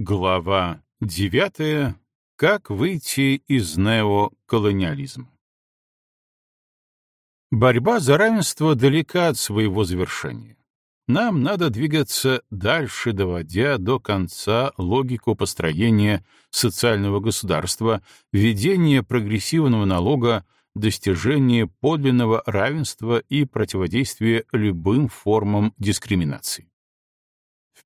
Глава девятая. Как выйти из неоколониализма? Борьба за равенство далека от своего завершения. Нам надо двигаться дальше, доводя до конца логику построения социального государства, введения прогрессивного налога, достижения подлинного равенства и противодействия любым формам дискриминации.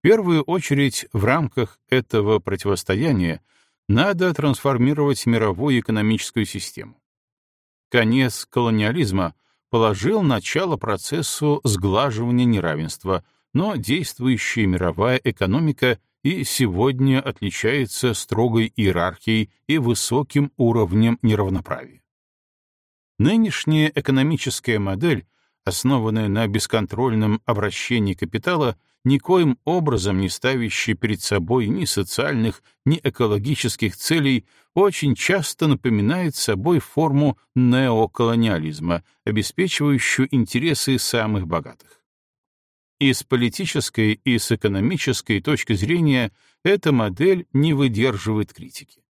Первую очередь, в рамках этого противостояния надо трансформировать мировую экономическую систему. Конец колониализма положил начало процессу сглаживания неравенства, но действующая мировая экономика и сегодня отличается строгой иерархией и высоким уровнем неравноправия. Нынешняя экономическая модель, основанная на бесконтрольном обращении капитала, никоим образом не ставящая перед собой ни социальных, ни экологических целей, очень часто напоминает собой форму неоколониализма, обеспечивающую интересы самых богатых. И с политической, и с экономической точки зрения эта модель не выдерживает критики.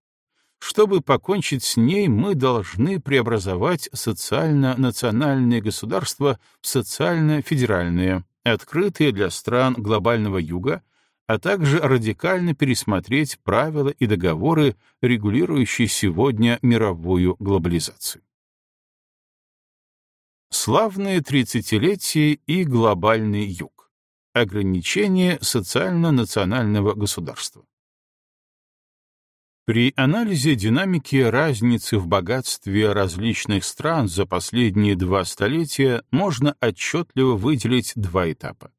Чтобы покончить с ней, мы должны преобразовать социально-национальные государства в социально-федеральные, открытые для стран глобального юга, а также радикально пересмотреть правила и договоры, регулирующие сегодня мировую глобализацию. Славные тридцатилетие и глобальный юг. Ограничение социально-национального государства. При анализе динамики разницы в богатстве различных стран за последние два столетия можно отчетливо выделить два этапа.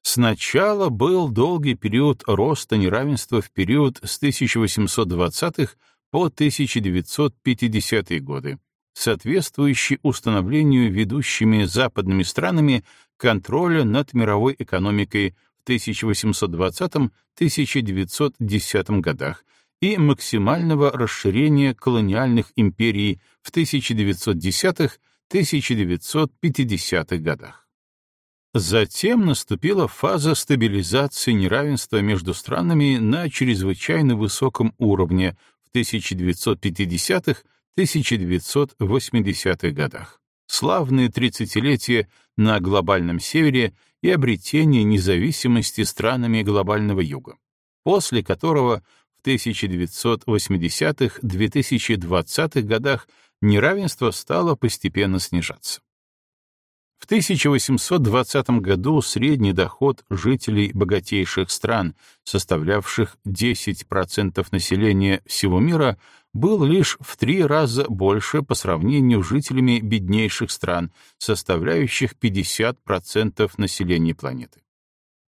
Сначала был долгий период роста неравенства в период с 1820-х по 1950-е годы, соответствующий установлению ведущими западными странами контроля над мировой экономикой в 1820-1910 годах и максимального расширения колониальных империй в 1910-1950-х годах. Затем наступила фаза стабилизации неравенства между странами на чрезвычайно высоком уровне в 1950-1980-х годах, славные тридцатилетия на глобальном севере и обретение независимости странами глобального юга, после которого в 1980-2020-х годах неравенство стало постепенно снижаться. В 1820 году средний доход жителей богатейших стран, составлявших 10% населения всего мира, был лишь в три раза больше по сравнению с жителями беднейших стран, составляющих 50% населения планеты.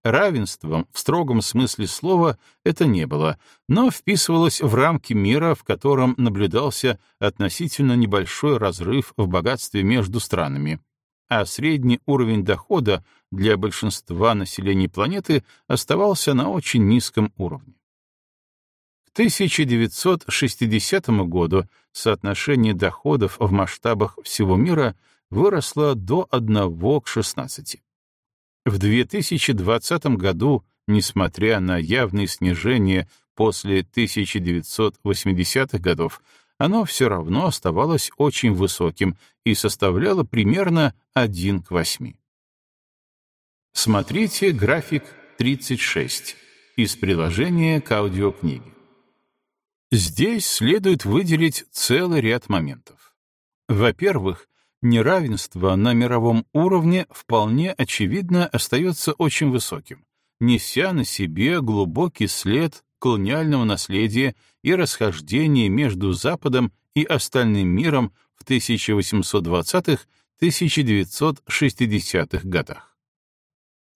Равенством в строгом смысле слова это не было, но вписывалось в рамки мира, в котором наблюдался относительно небольшой разрыв в богатстве между странами, а средний уровень дохода для большинства населения планеты оставался на очень низком уровне. К 1960 году соотношение доходов в масштабах всего мира выросло до 1 к 16. В 2020 году, несмотря на явные снижения после 1980-х годов, оно все равно оставалось очень высоким и составляло примерно 1 к 8. Смотрите график 36 из приложения к аудиокниге. Здесь следует выделить целый ряд моментов. Во-первых, неравенство на мировом уровне вполне очевидно остается очень высоким, неся на себе глубокий след колониального наследия и расхождения между Западом и остальным миром в 1820-1960-х годах.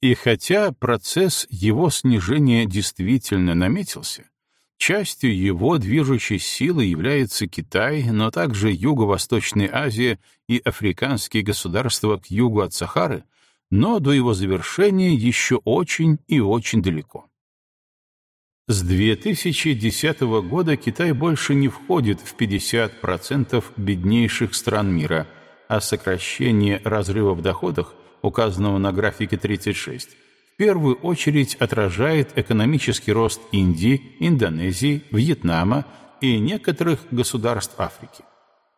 И хотя процесс его снижения действительно наметился, Частью его движущей силы является Китай, но также Юго-Восточная Азия и африканские государства к югу от Сахары, но до его завершения еще очень и очень далеко. С 2010 года Китай больше не входит в 50% беднейших стран мира, а сокращение разрыва в доходах, указанного на графике 36, в первую очередь отражает экономический рост Индии, Индонезии, Вьетнама и некоторых государств Африки.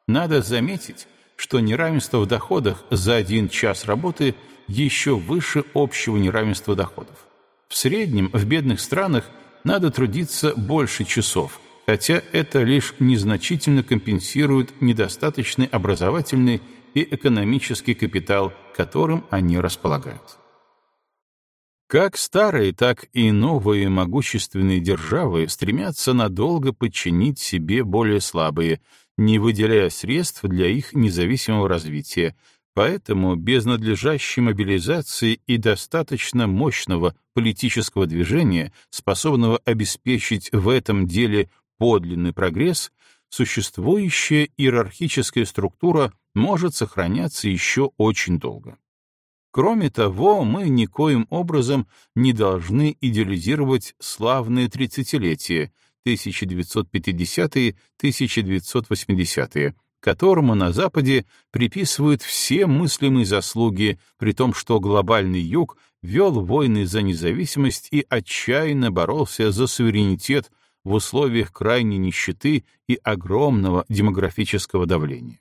Надо заметить, что неравенство в доходах за один час работы еще выше общего неравенства доходов. В среднем в бедных странах надо трудиться больше часов, хотя это лишь незначительно компенсирует недостаточный образовательный и экономический капитал, которым они располагают. Как старые, так и новые могущественные державы стремятся надолго подчинить себе более слабые, не выделяя средств для их независимого развития, поэтому без надлежащей мобилизации и достаточно мощного политического движения, способного обеспечить в этом деле подлинный прогресс, существующая иерархическая структура может сохраняться еще очень долго. Кроме того, мы никоим образом не должны идеализировать славные тридцатилетия 1950-1980-е, которому на Западе приписывают все мыслимые заслуги, при том, что глобальный юг вел войны за независимость и отчаянно боролся за суверенитет в условиях крайней нищеты и огромного демографического давления.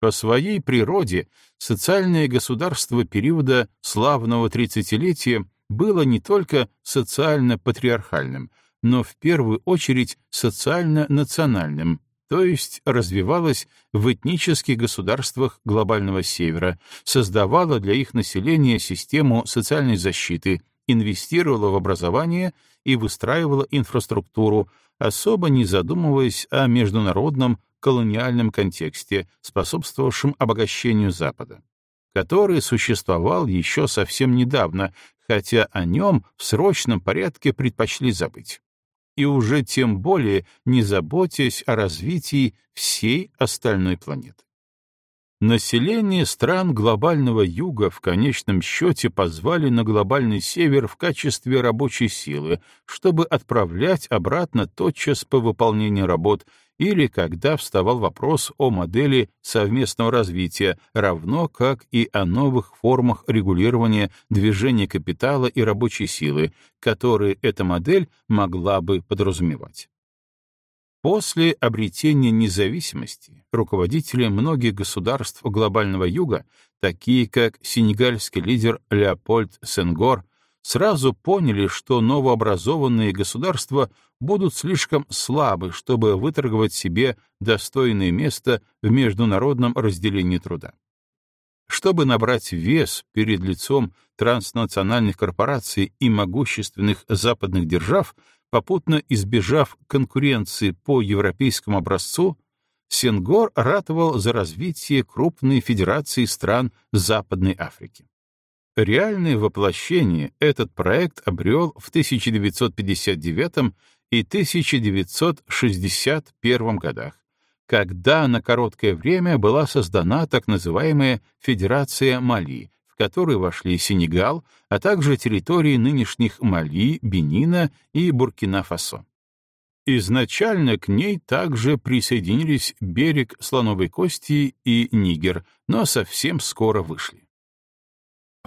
По своей природе социальное государство периода славного тридцатилетия было не только социально-патриархальным, но в первую очередь социально-национальным, то есть развивалось в этнических государствах глобального севера, создавало для их населения систему социальной защиты, инвестировало в образование и выстраивало инфраструктуру, особо не задумываясь о международном колониальном контексте, способствовавшем обогащению Запада, который существовал еще совсем недавно, хотя о нем в срочном порядке предпочли забыть. И уже тем более не заботясь о развитии всей остальной планеты. Население стран глобального юга в конечном счете позвали на глобальный север в качестве рабочей силы, чтобы отправлять обратно тотчас по выполнению работ или когда вставал вопрос о модели совместного развития, равно как и о новых формах регулирования движения капитала и рабочей силы, которые эта модель могла бы подразумевать. После обретения независимости руководители многих государств глобального юга, такие как сенегальский лидер Леопольд Сенгор, сразу поняли, что новообразованные государства будут слишком слабы, чтобы выторговать себе достойное место в международном разделении труда. Чтобы набрать вес перед лицом транснациональных корпораций и могущественных западных держав, попутно избежав конкуренции по европейскому образцу, Сенгор ратовал за развитие крупной федерации стран Западной Африки. Реальное воплощение этот проект обрел в 1959 и 1961 годах, когда на короткое время была создана так называемая Федерация Мали, которой вошли Сенегал, а также территории нынешних Мали, Бенина и Буркина-Фасо. Изначально к ней также присоединились берег Слоновой Кости и Нигер, но совсем скоро вышли.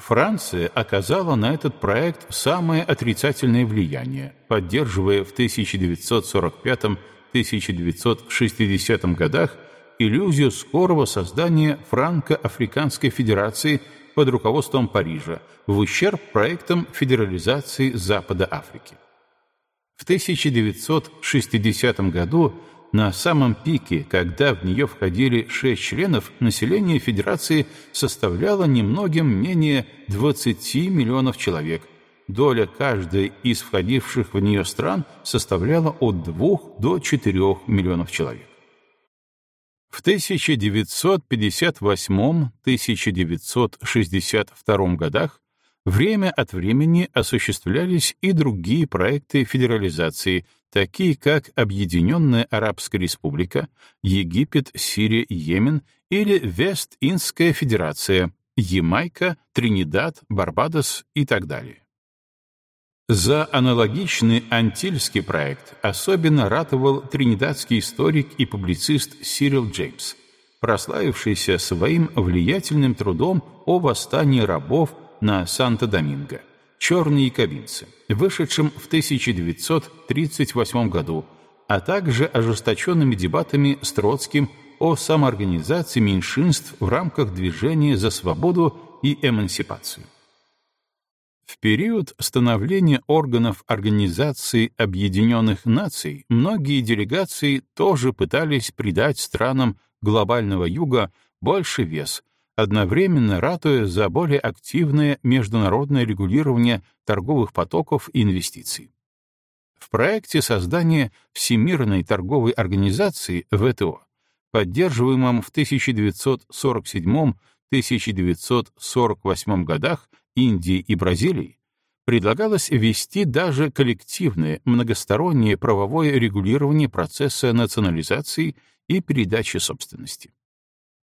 Франция оказала на этот проект самое отрицательное влияние, поддерживая в 1945-1960 годах иллюзию скорого создания Франко-Африканской Федерации под руководством Парижа в ущерб проектам федерализации Запада Африки. В 1960 году, на самом пике, когда в нее входили шесть членов, население Федерации составляло немногим менее 20 миллионов человек. Доля каждой из входивших в нее стран составляла от 2 до 4 миллионов человек. В 1958-1962 годах время от времени осуществлялись и другие проекты федерализации, такие как Объединенная Арабская Республика, Египет, Сирия Йемен или Вест-Индская Федерация, Ямайка, Тринидад, Барбадос и так далее. За аналогичный антильский проект особенно ратовал тринидадский историк и публицист Сирил Джеймс, прославившийся своим влиятельным трудом о восстании рабов на Санто-Доминго, «Черные якобинцы», вышедшем в 1938 году, а также ожесточенными дебатами с Троцким о самоорганизации меньшинств в рамках движения за свободу и эмансипацию. В период становления органов Организации Объединенных Наций многие делегации тоже пытались придать странам глобального юга больше вес, одновременно ратуя за более активное международное регулирование торговых потоков и инвестиций. В проекте создания Всемирной торговой организации ВТО, поддерживаемом в 1947-1948 годах Индией и Бразилией, предлагалось ввести даже коллективное многостороннее правовое регулирование процесса национализации и передачи собственности.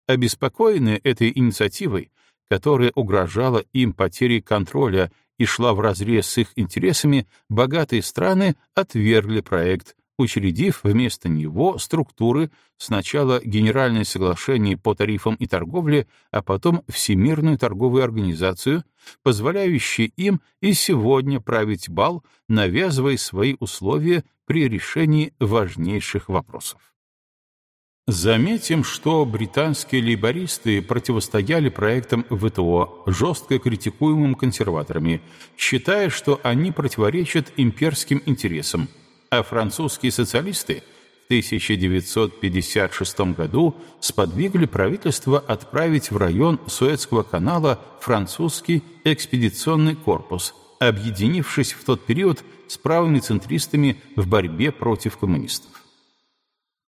Обеспокоенные этой инициативой, которая угрожала им потерей контроля и шла вразрез с их интересами, богатые страны отвергли проект, учредив вместо него структуры сначала Генеральное соглашение по тарифам и торговле, а потом Всемирную торговую организацию, позволяющие им и сегодня править бал, навязывая свои условия при решении важнейших вопросов. Заметим, что британские лейбористы противостояли проектам ВТО, жестко критикуемым консерваторами, считая, что они противоречат имперским интересам, а французские социалисты в 1956 году сподвигли правительство отправить в район Суэцкого канала французский экспедиционный корпус, объединившись в тот период с правыми центристами в борьбе против коммунистов.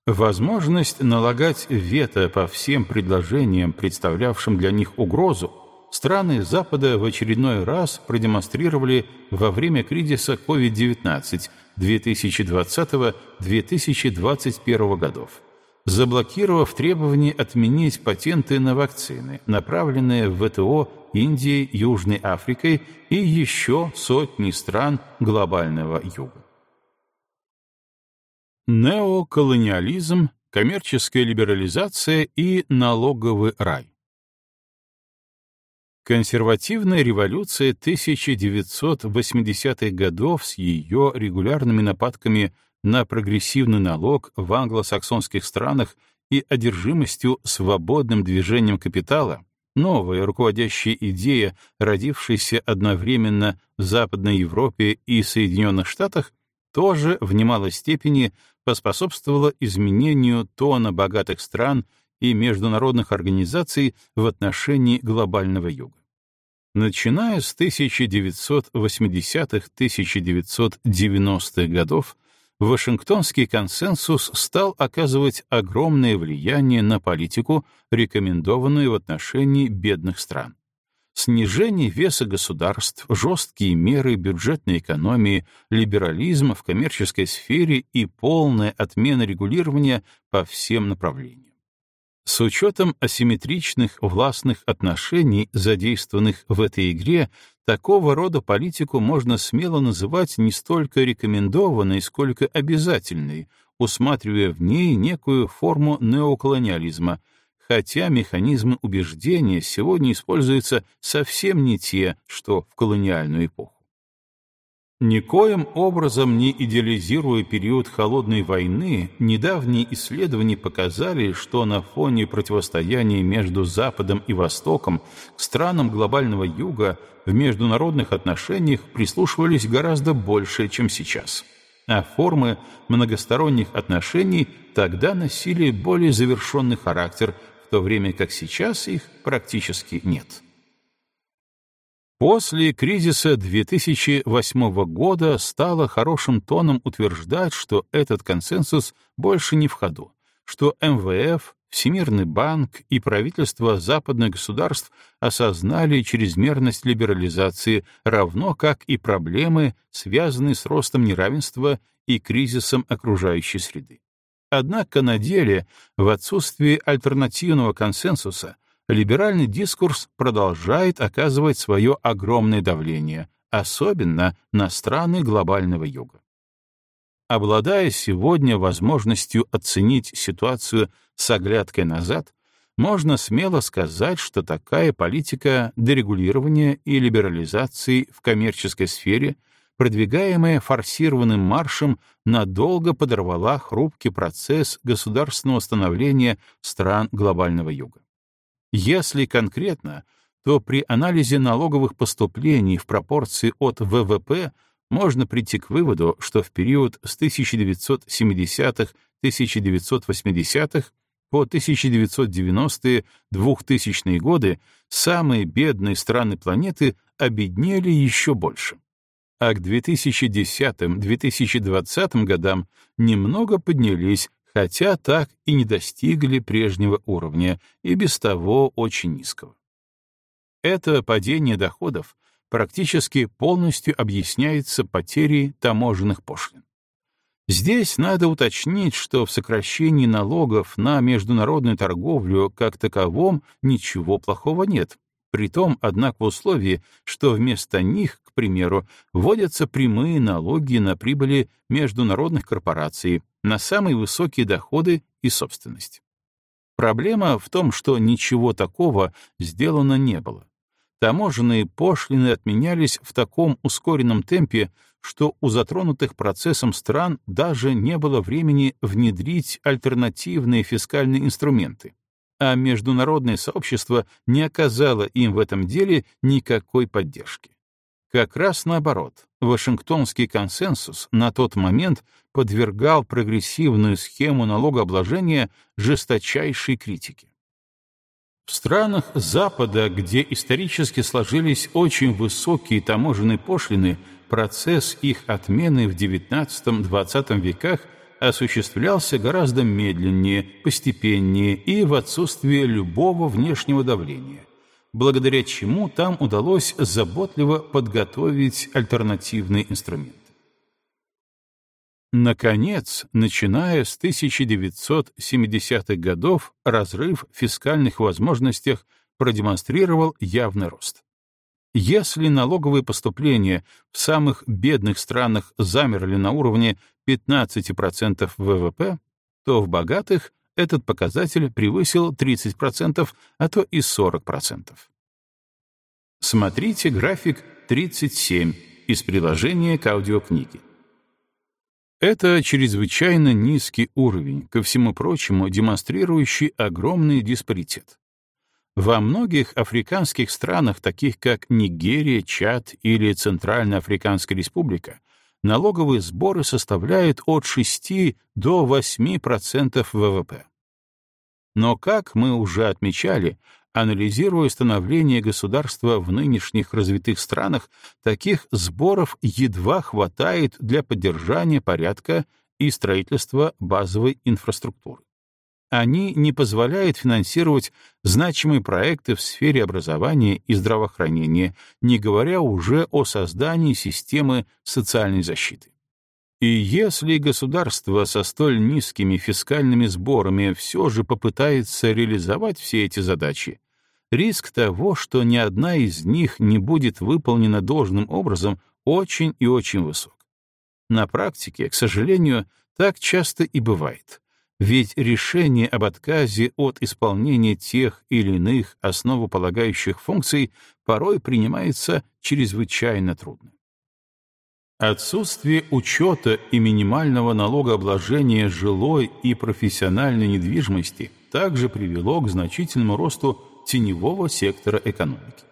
Возможность налагать вето по всем предложениям, представлявшим для них угрозу, страны Запада в очередной раз продемонстрировали во время кризиса COVID-19 2020-2021 годов, заблокировав требование отменить патенты на вакцины, направленные в ВТО Индией, Южной Африкой и еще сотни стран глобального юга. Неоколониализм, коммерческая либерализация и налоговый рай. Консервативная революция 1980-х годов с ее регулярными нападками на прогрессивный налог в англосаксонских странах и одержимостью свободным движением капитала, новая руководящая идея, родившаяся одновременно в Западной Европе и Соединенных Штатах, тоже в немалой степени поспособствовала изменению тона богатых стран и международных организаций в отношении глобального юга. Начиная с 1980-1990-х годов, Вашингтонский консенсус стал оказывать огромное влияние на политику, рекомендованную в отношении бедных стран снижение веса государств, жесткие меры бюджетной экономии, либерализм в коммерческой сфере и полная отмена регулирования по всем направлениям. С учетом асимметричных властных отношений, задействованных в этой игре, такого рода политику можно смело называть не столько рекомендованной, сколько обязательной, усматривая в ней некую форму неоколониализма — хотя механизмы убеждения сегодня используются совсем не те, что в колониальную эпоху. Никоим образом не идеализируя период Холодной войны, недавние исследования показали, что на фоне противостояния между Западом и Востоком к странам глобального Юга в международных отношениях прислушивались гораздо больше, чем сейчас. А формы многосторонних отношений тогда носили более завершенный характер, в то время как сейчас их практически нет. После кризиса 2008 года стало хорошим тоном утверждать, что этот консенсус больше не в ходу, что МВФ, Всемирный банк и правительства западных государств осознали чрезмерность либерализации, равно как и проблемы, связанные с ростом неравенства и кризисом окружающей среды. Однако на деле, в отсутствии альтернативного консенсуса, либеральный дискурс продолжает оказывать свое огромное давление, особенно на страны глобального юга. Обладая сегодня возможностью оценить ситуацию с оглядкой назад, можно смело сказать, что такая политика дерегулирования и либерализации в коммерческой сфере, продвигаемая форсированным маршем, надолго подорвала хрупкий процесс государственного становления стран глобального юга. Если конкретно, то при анализе налоговых поступлений в пропорции от ВВП можно прийти к выводу, что в период с 1970-1980-х по 1990-е, 2000-е годы самые бедные страны планеты обеднели еще больше. А к 2010-2020 годам немного поднялись, хотя так и не достигли прежнего уровня, и без того очень низкого. Это падение доходов практически полностью объясняется потерей таможенных пошлин. Здесь надо уточнить, что в сокращении налогов на международную торговлю как таковом ничего плохого нет. Притом, однако, в условии, что вместо них, к примеру, вводятся прямые налоги на прибыли международных корпораций, на самые высокие доходы и собственность. Проблема в том, что ничего такого сделано не было. Таможенные пошлины отменялись в таком ускоренном темпе, что у затронутых процессом стран даже не было времени внедрить альтернативные фискальные инструменты, а международное сообщество не оказало им в этом деле никакой поддержки. Как раз наоборот, Вашингтонский консенсус на тот момент подвергал прогрессивную схему налогообложения жесточайшей критике. В странах Запада, где исторически сложились очень высокие таможенные пошлины, процесс их отмены в XIX-XX веках осуществлялся гораздо медленнее, постепеннее и в отсутствие любого внешнего давления, благодаря чему там удалось заботливо подготовить альтернативный инструмент. Наконец, начиная с 1970-х годов, разрыв в фискальных возможностях продемонстрировал явный рост. Если налоговые поступления в самых бедных странах замерли на уровне 15% ВВП, то в богатых этот показатель превысил 30%, а то и 40%. Смотрите график 37 из приложения к аудиокниге. Это чрезвычайно низкий уровень, ко всему прочему демонстрирующий огромный диспаритет. Во многих африканских странах, таких как Нигерия, Чад или Центральноафриканская республика, налоговые сборы составляют от 6 до 8% ВВП. Но, как мы уже отмечали, Анализируя становление государства в нынешних развитых странах, таких сборов едва хватает для поддержания порядка и строительства базовой инфраструктуры. Они не позволяют финансировать значимые проекты в сфере образования и здравоохранения, не говоря уже о создании системы социальной защиты. И если государство со столь низкими фискальными сборами все же попытается реализовать все эти задачи, риск того, что ни одна из них не будет выполнена должным образом, очень и очень высок. На практике, к сожалению, так часто и бывает. Ведь решение об отказе от исполнения тех или иных основополагающих функций порой принимается чрезвычайно трудно. Отсутствие учета и минимального налогообложения жилой и профессиональной недвижимости также привело к значительному росту теневого сектора экономики.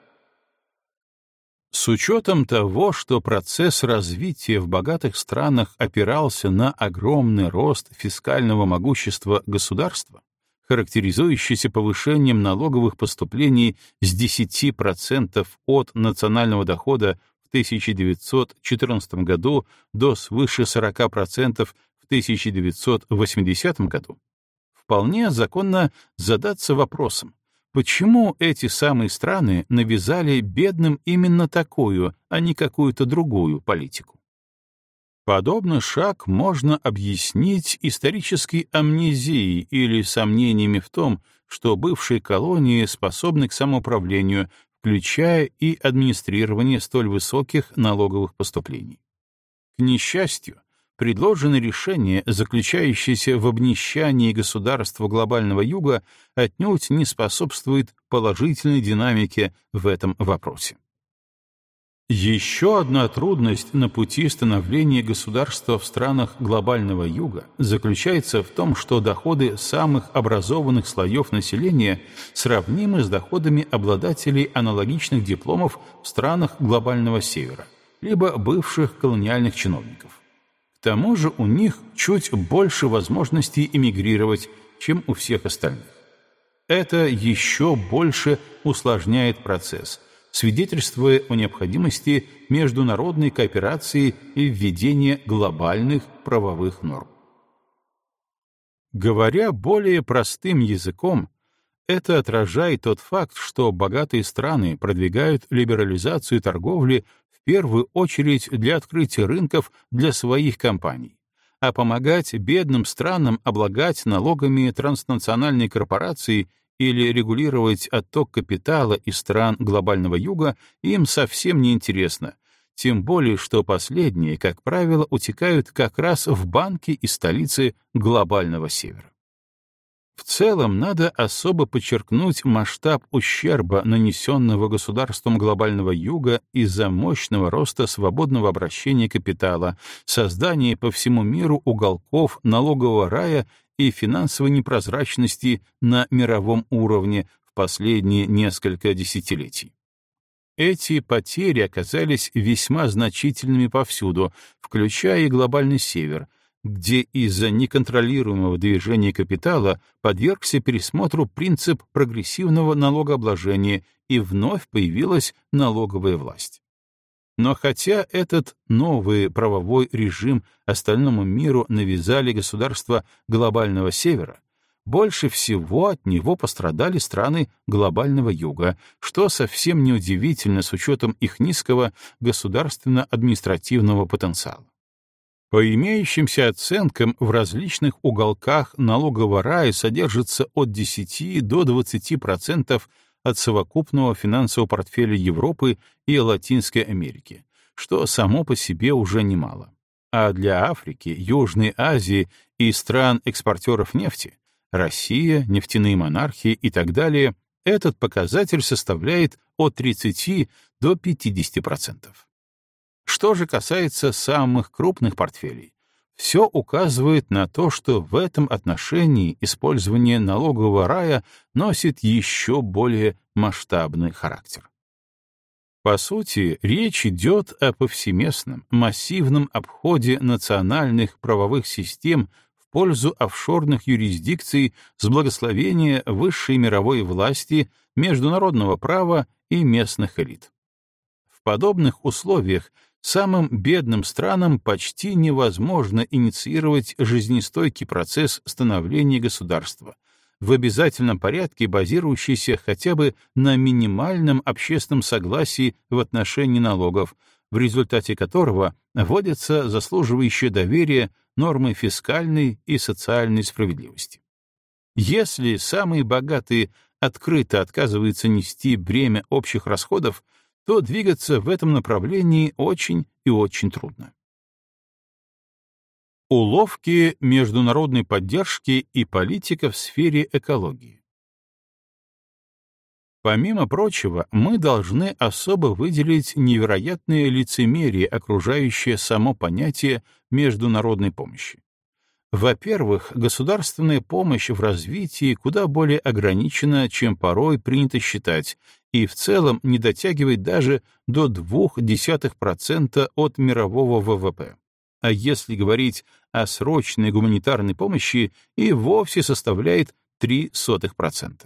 С учетом того, что процесс развития в богатых странах опирался на огромный рост фискального могущества государства, характеризующийся повышением налоговых поступлений с 10% от национального дохода в 1914 году до свыше 40% в 1980 году, вполне законно задаться вопросом, Почему эти самые страны навязали бедным именно такую, а не какую-то другую политику? Подобный шаг можно объяснить исторической амнезией или сомнениями в том, что бывшие колонии способны к самоуправлению, включая и администрирование столь высоких налоговых поступлений. К несчастью, предложенное решение, заключающееся в обнищании государства глобального юга, отнюдь не способствует положительной динамике в этом вопросе. Еще одна трудность на пути становления государства в странах глобального юга заключается в том, что доходы самых образованных слоев населения сравнимы с доходами обладателей аналогичных дипломов в странах глобального севера, либо бывших колониальных чиновников. Тому же у них чуть больше возможностей эмигрировать, чем у всех остальных. Это еще больше усложняет процесс – свидетельствуя о необходимости международной кооперации и введения глобальных правовых норм. Говоря более простым языком, это отражает тот факт, что богатые страны продвигают либерализацию торговли первую очередь для открытия рынков для своих компаний, а помогать бедным странам облагать налогами транснациональные корпорации или регулировать отток капитала из стран глобального юга им совсем не интересно, тем более что последние, как правило, утекают как раз в банки и столицы глобального севера. В целом, надо особо подчеркнуть масштаб ущерба, нанесенного государством глобального юга из-за мощного роста свободного обращения капитала, создания по всему миру уголков налогового рая и финансовой непрозрачности на мировом уровне в последние несколько десятилетий. Эти потери оказались весьма значительными повсюду, включая и глобальный север, где из-за неконтролируемого движения капитала подвергся пересмотру принцип прогрессивного налогообложения и вновь появилась налоговая власть. Но хотя этот новый правовой режим остальному миру навязали государства глобального севера, больше всего от него пострадали страны глобального юга, что совсем неудивительно с учетом их низкого государственно-административного потенциала. По имеющимся оценкам, в различных уголках налогового рая содержится от 10 до 20% от совокупного финансового портфеля Европы и Латинской Америки, что само по себе уже немало. А для Африки, Южной Азии и стран-экспортеров нефти — Россия, нефтяные монархии и так далее — этот показатель составляет от 30 до 50%. Что же касается самых крупных портфелей, все указывает на то, что в этом отношении использование налогового рая носит еще более масштабный характер. По сути, речь идет о повсеместном, массивном обходе национальных правовых систем в пользу офшорных юрисдикций с благословения высшей мировой власти, международного права и местных элит. В подобных условиях Самым бедным странам почти невозможно инициировать жизнестойкий процесс становления государства, в обязательном порядке базирующийся хотя бы на минимальном общественном согласии в отношении налогов, в результате которого вводятся заслуживающие доверия нормы фискальной и социальной справедливости. Если самые богатые открыто отказываются нести бремя общих расходов, то двигаться в этом направлении очень и очень трудно. Уловки международной поддержки и политика в сфере экологии. Помимо прочего, мы должны особо выделить невероятное лицемерие, окружающее само понятие международной помощи. Во-первых, государственная помощь в развитии куда более ограничена, чем порой принято считать, и в целом не дотягивает даже до 0,2% от мирового ВВП. А если говорить о срочной гуманитарной помощи, и вовсе составляет 0,03%.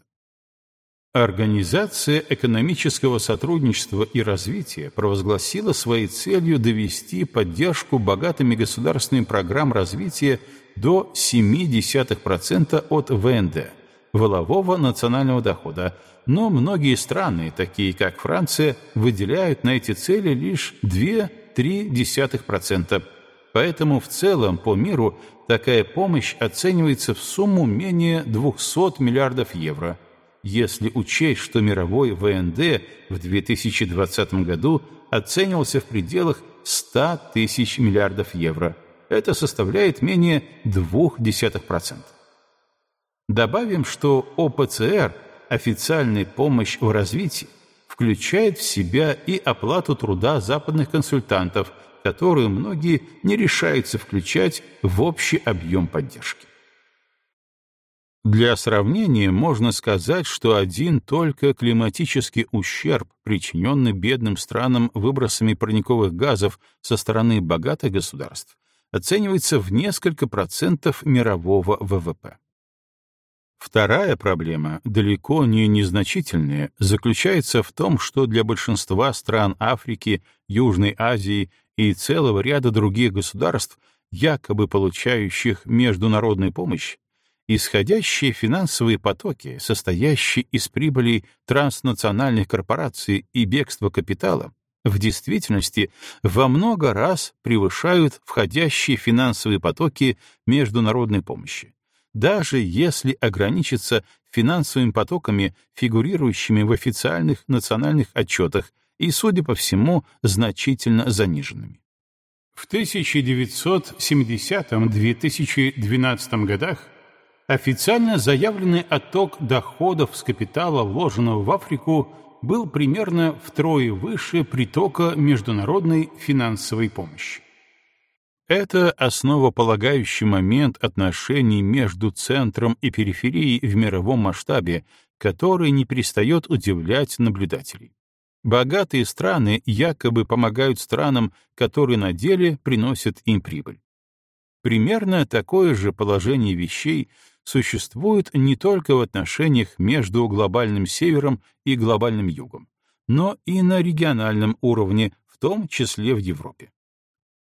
Организация экономического сотрудничества и развития провозгласила своей целью довести поддержку богатыми государственными программ развития до 0,7% от ВНД, волового национального дохода, но многие страны, такие как Франция, выделяют на эти цели лишь 2-3%. Поэтому в целом по миру такая помощь оценивается в сумму менее 200 миллиардов евро, если учесть, что мировой ВНД в 2020 году оценивался в пределах 100 тысяч миллиардов евро – это составляет менее 0,2%. Добавим, что ОПЦР, официальная помощь в развитии, включает в себя и оплату труда западных консультантов, которую многие не решаются включать в общий объем поддержки. Для сравнения можно сказать, что один только климатический ущерб, причиненный бедным странам выбросами парниковых газов со стороны богатых государств, оценивается в несколько процентов мирового ВВП. Вторая проблема, далеко не незначительная, заключается в том, что для большинства стран Африки, Южной Азии и целого ряда других государств, якобы получающих международную помощь, исходящие финансовые потоки, состоящие из прибыли транснациональных корпораций и бегства капитала, в действительности во много раз превышают входящие финансовые потоки международной помощи даже если ограничиться финансовыми потоками, фигурирующими в официальных национальных отчетах и, судя по всему, значительно заниженными. В 1970-2012 годах официально заявленный отток доходов с капитала, вложенного в Африку, был примерно втрое выше притока международной финансовой помощи. Это основополагающий момент отношений между центром и периферией в мировом масштабе, который не перестает удивлять наблюдателей. Богатые страны якобы помогают странам, которые на деле приносят им прибыль. Примерно такое же положение вещей существует не только в отношениях между глобальным севером и глобальным югом, но и на региональном уровне, в том числе в Европе.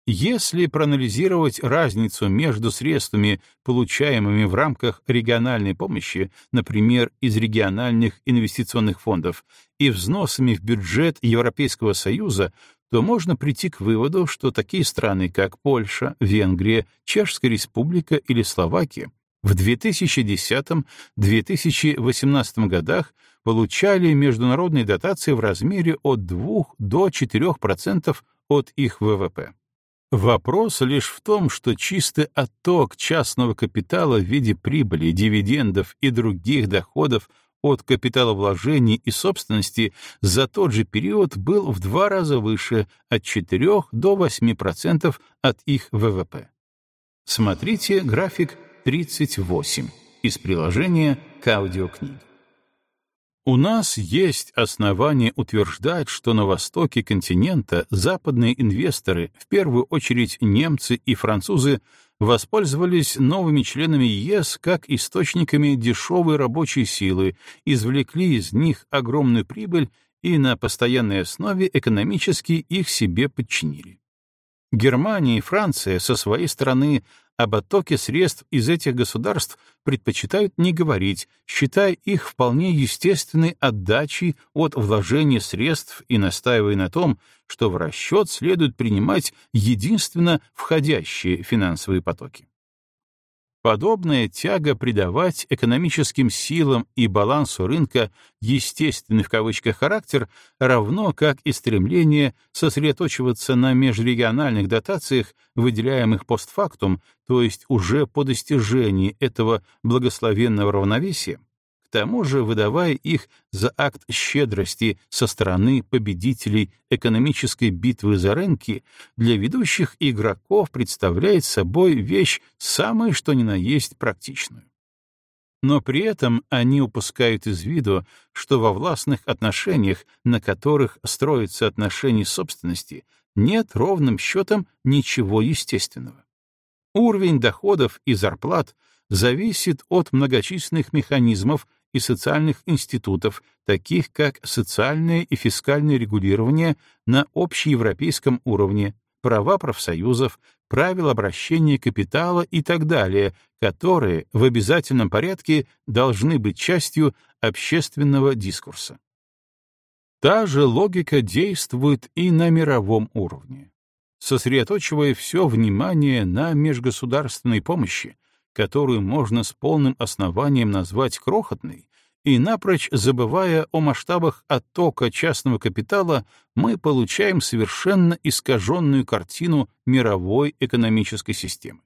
Если проанализировать разницу между средствами, получаемыми в рамках региональной помощи, например, из региональных инвестиционных фондов, и взносами в бюджет Европейского Союза, то можно прийти к выводу, что такие страны, как Польша, Венгрия, Чешская Республика или Словакия, в 2010-2018 годах получали международные дотации в размере от 2 до 4% от их ВВП. Вопрос лишь в том, что чистый отток частного капитала в виде прибыли, дивидендов и других доходов от капиталовложений и собственности за тот же период был в два раза выше, от 4 до 8% от их ВВП. Смотрите график 38 из приложения к аудиокниге. У нас есть основания утверждать, что на востоке континента западные инвесторы, в первую очередь немцы и французы, воспользовались новыми членами ЕС как источниками дешевой рабочей силы, извлекли из них огромную прибыль и на постоянной основе экономически их себе подчинили. Германия и Франция со своей стороны об оттоке средств из этих государств предпочитают не говорить, считая их вполне естественной отдачей от вложения средств и настаивая на том, что в расчет следует принимать единственно входящие финансовые потоки. Подобная тяга придавать экономическим силам и балансу рынка естественный в кавычках характер, равно как и стремление сосредоточиваться на межрегиональных дотациях, выделяемых постфактум, то есть уже по достижении этого благословенного равновесия, тому же выдавая их за акт щедрости со стороны победителей экономической битвы за рынки, для ведущих игроков представляет собой вещь самая что ни на есть практичную. Но при этом они упускают из виду, что во властных отношениях, на которых строятся отношения собственности, нет ровным счетом ничего естественного. Уровень доходов и зарплат зависит от многочисленных механизмов, и социальных институтов, таких как социальное и фискальное регулирование на общеевропейском уровне, права профсоюзов, правила обращения капитала и так далее, которые в обязательном порядке должны быть частью общественного дискурса. Та же логика действует и на мировом уровне. Сосредоточивая все внимание на межгосударственной помощи, которую можно с полным основанием назвать крохотной, и напрочь забывая о масштабах оттока частного капитала, мы получаем совершенно искаженную картину мировой экономической системы.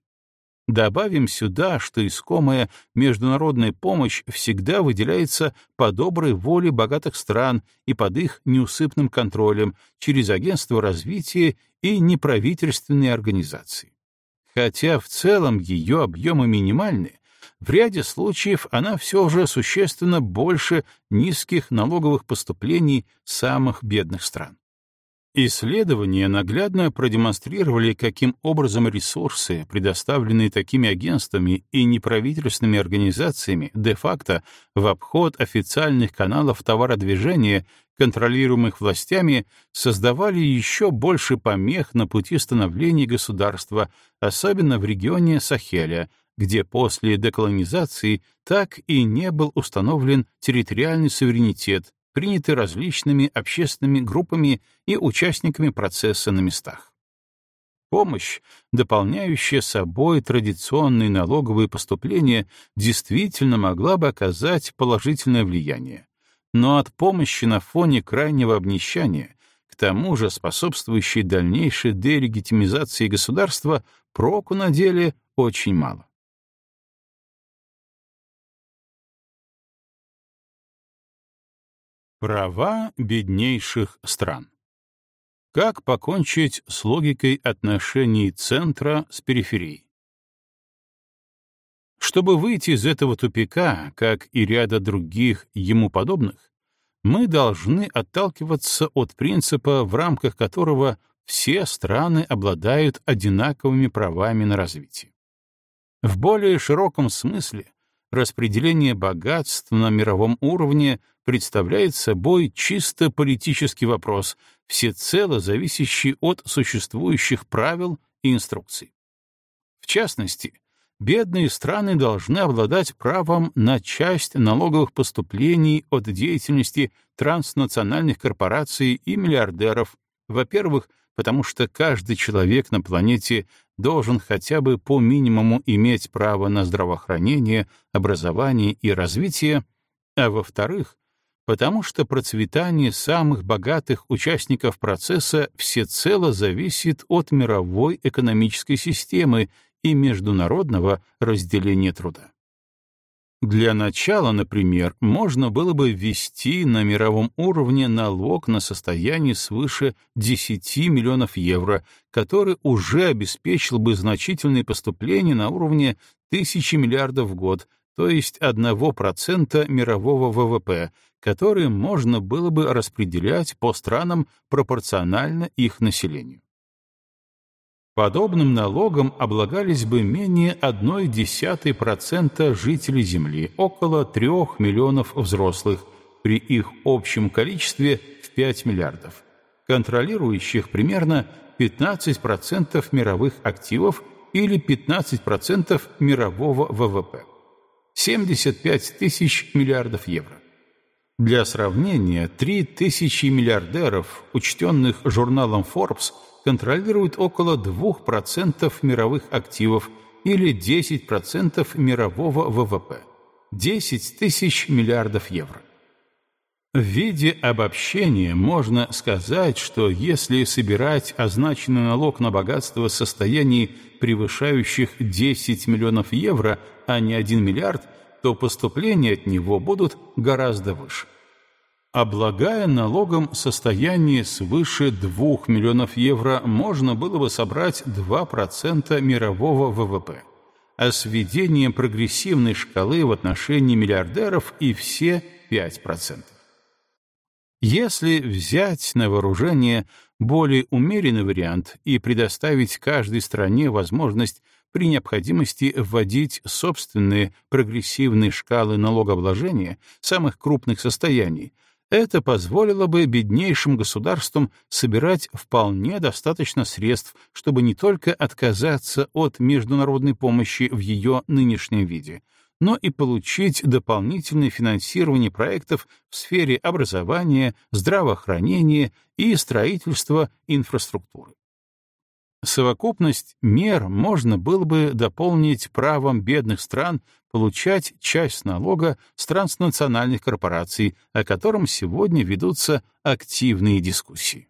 Добавим сюда, что искомая международная помощь всегда выделяется по доброй воле богатых стран и под их неусыпным контролем через агентство развития и неправительственные организации. Хотя в целом ее объемы минимальны, в ряде случаев она все же существенно больше низких налоговых поступлений самых бедных стран. Исследования наглядно продемонстрировали, каким образом ресурсы, предоставленные такими агентствами и неправительственными организациями, де-факто в обход официальных каналов товародвижения, контролируемых властями, создавали еще больше помех на пути становления государства, особенно в регионе Сахеля, где после деколонизации так и не был установлен территориальный суверенитет, приняты различными общественными группами и участниками процесса на местах. Помощь, дополняющая собой традиционные налоговые поступления, действительно могла бы оказать положительное влияние. Но от помощи на фоне крайнего обнищания, к тому же способствующей дальнейшей делегитимизации государства, проку на деле очень мало. Права беднейших стран. Как покончить с логикой отношений центра с периферией? Чтобы выйти из этого тупика, как и ряда других ему подобных, мы должны отталкиваться от принципа, в рамках которого все страны обладают одинаковыми правами на развитие. В более широком смысле распределение богатств на мировом уровне представляет собой чисто политический вопрос, всецело зависящий от существующих правил и инструкций. В частности, бедные страны должны обладать правом на часть налоговых поступлений от деятельности транснациональных корпораций и миллиардеров, во-первых, потому что каждый человек на планете должен хотя бы по минимуму иметь право на здравоохранение, образование и развитие, а во-вторых, потому что процветание самых богатых участников процесса всецело зависит от мировой экономической системы и международного разделения труда. Для начала, например, можно было бы ввести на мировом уровне налог на состояние свыше 10 миллионов евро, который уже обеспечил бы значительные поступления на уровне тысячи миллиардов в год, то есть 1% мирового ВВП, которые можно было бы распределять по странам пропорционально их населению. Подобным налогом облагались бы менее 0,1% жителей Земли, около 3 миллионов взрослых, при их общем количестве в 5 миллиардов, контролирующих примерно 15% мировых активов или 15% мирового ВВП. 75 тысяч миллиардов евро. Для сравнения, 3 тысячи миллиардеров, учтенных журналом Forbes, контролируют около 2% мировых активов или 10% мирового ВВП. 10 тысяч миллиардов евро. В виде обобщения можно сказать, что если собирать означенный налог на богатство состояний, превышающих 10 миллионов евро, а не 1 миллиард, то поступления от него будут гораздо выше. Облагая налогом состояние свыше 2 миллионов евро, можно было бы собрать 2% мирового ВВП, а с введением прогрессивной шкалы в отношении миллиардеров и все 5%. Если взять на вооружение более умеренный вариант и предоставить каждой стране возможность при необходимости вводить собственные прогрессивные шкалы налогообложения самых крупных состояний, это позволило бы беднейшим государствам собирать вполне достаточно средств, чтобы не только отказаться от международной помощи в ее нынешнем виде, но и получить дополнительное финансирование проектов в сфере образования, здравоохранения и строительства инфраструктуры. Совокупность мер можно было бы дополнить правом бедных стран получать часть налога с транснациональных корпораций, о котором сегодня ведутся активные дискуссии.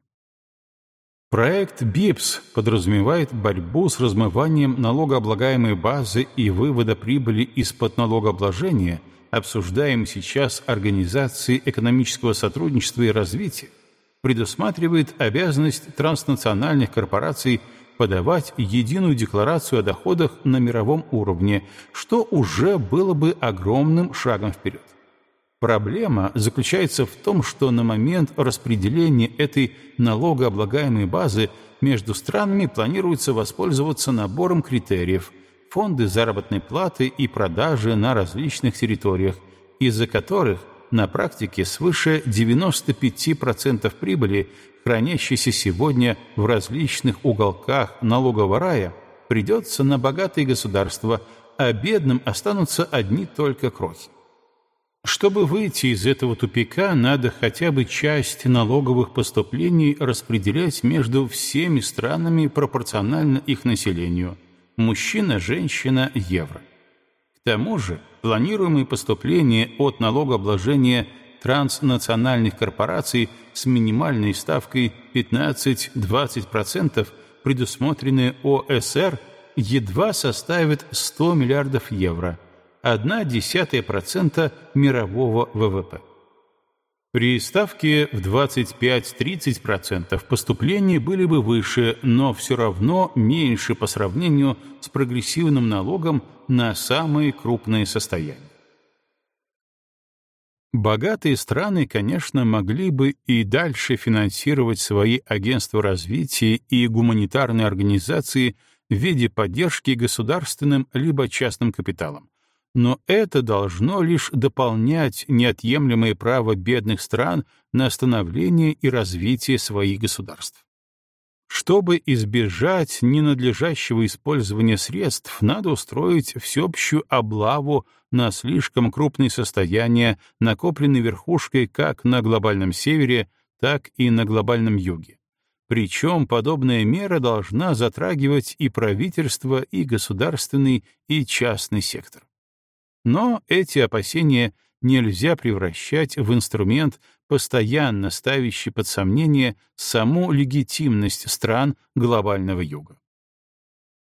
Проект БИПС подразумевает борьбу с размыванием налогооблагаемой базы и вывода прибыли из-под налогообложения, обсуждаем сейчас Организации экономического сотрудничества и развития, предусматривает обязанность транснациональных корпораций подавать единую декларацию о доходах на мировом уровне, что уже было бы огромным шагом вперед. Проблема заключается в том, что на момент распределения этой налогооблагаемой базы между странами планируется воспользоваться набором критериев – фонды заработной платы и продажи на различных территориях, из-за которых на практике свыше 95% прибыли, хранящейся сегодня в различных уголках налогового рая, придется на богатые государства, а бедным останутся одни только крохи. Чтобы выйти из этого тупика, надо хотя бы часть налоговых поступлений распределять между всеми странами пропорционально их населению – мужчина, женщина, евро. К тому же планируемые поступления от налогообложения транснациональных корпораций с минимальной ставкой 15-20%, предусмотренные ОСР, едва составят 100 миллиардов евро, 0,1% мирового ВВП. При ставке в 25-30% поступления были бы выше, но все равно меньше по сравнению с прогрессивным налогом на самые крупные состояния. Богатые страны, конечно, могли бы и дальше финансировать свои агентства развития и гуманитарные организации в виде поддержки государственным либо частным капиталом, но это должно лишь дополнять неотъемлемое право бедных стран на становление и развитие своих государств. Чтобы избежать ненадлежащего использования средств, надо устроить всеобщую облаву на слишком крупные состояния, накопленные верхушкой как на глобальном севере, так и на глобальном юге. Причем подобная мера должна затрагивать и правительство, и государственный, и частный сектор. Но эти опасения нельзя превращать в инструмент, постоянно ставящий под сомнение саму легитимность стран глобального юга.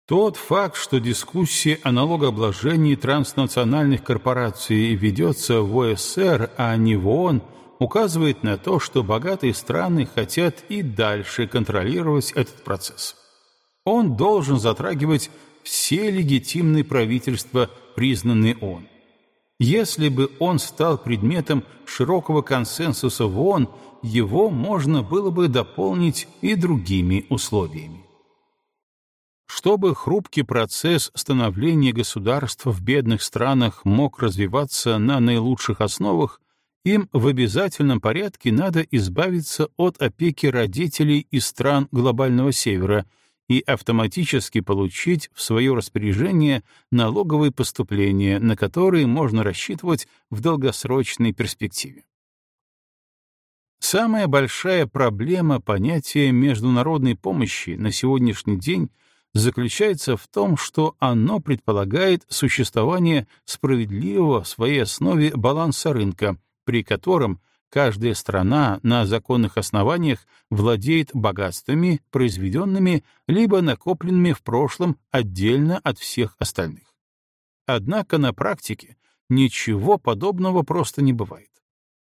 Тот факт, что дискуссия о налогообложении транснациональных корпораций ведется в ОСР, а не в ООН, указывает на то, что богатые страны хотят и дальше контролировать этот процесс. Он должен затрагивать все легитимные правительства, признанные ООН. Если бы он стал предметом широкого консенсуса в ООН, его можно было бы дополнить и другими условиями. Чтобы хрупкий процесс становления государств в бедных странах мог развиваться на наилучших основах, им в обязательном порядке надо избавиться от опеки родителей из стран глобального севера — и автоматически получить в свое распоряжение налоговые поступления, на которые можно рассчитывать в долгосрочной перспективе. Самая большая проблема понятия международной помощи на сегодняшний день заключается в том, что оно предполагает существование справедливого в своей основе баланса рынка, при котором – Каждая страна на законных основаниях владеет богатствами, произведенными либо накопленными в прошлом отдельно от всех остальных. Однако на практике ничего подобного просто не бывает.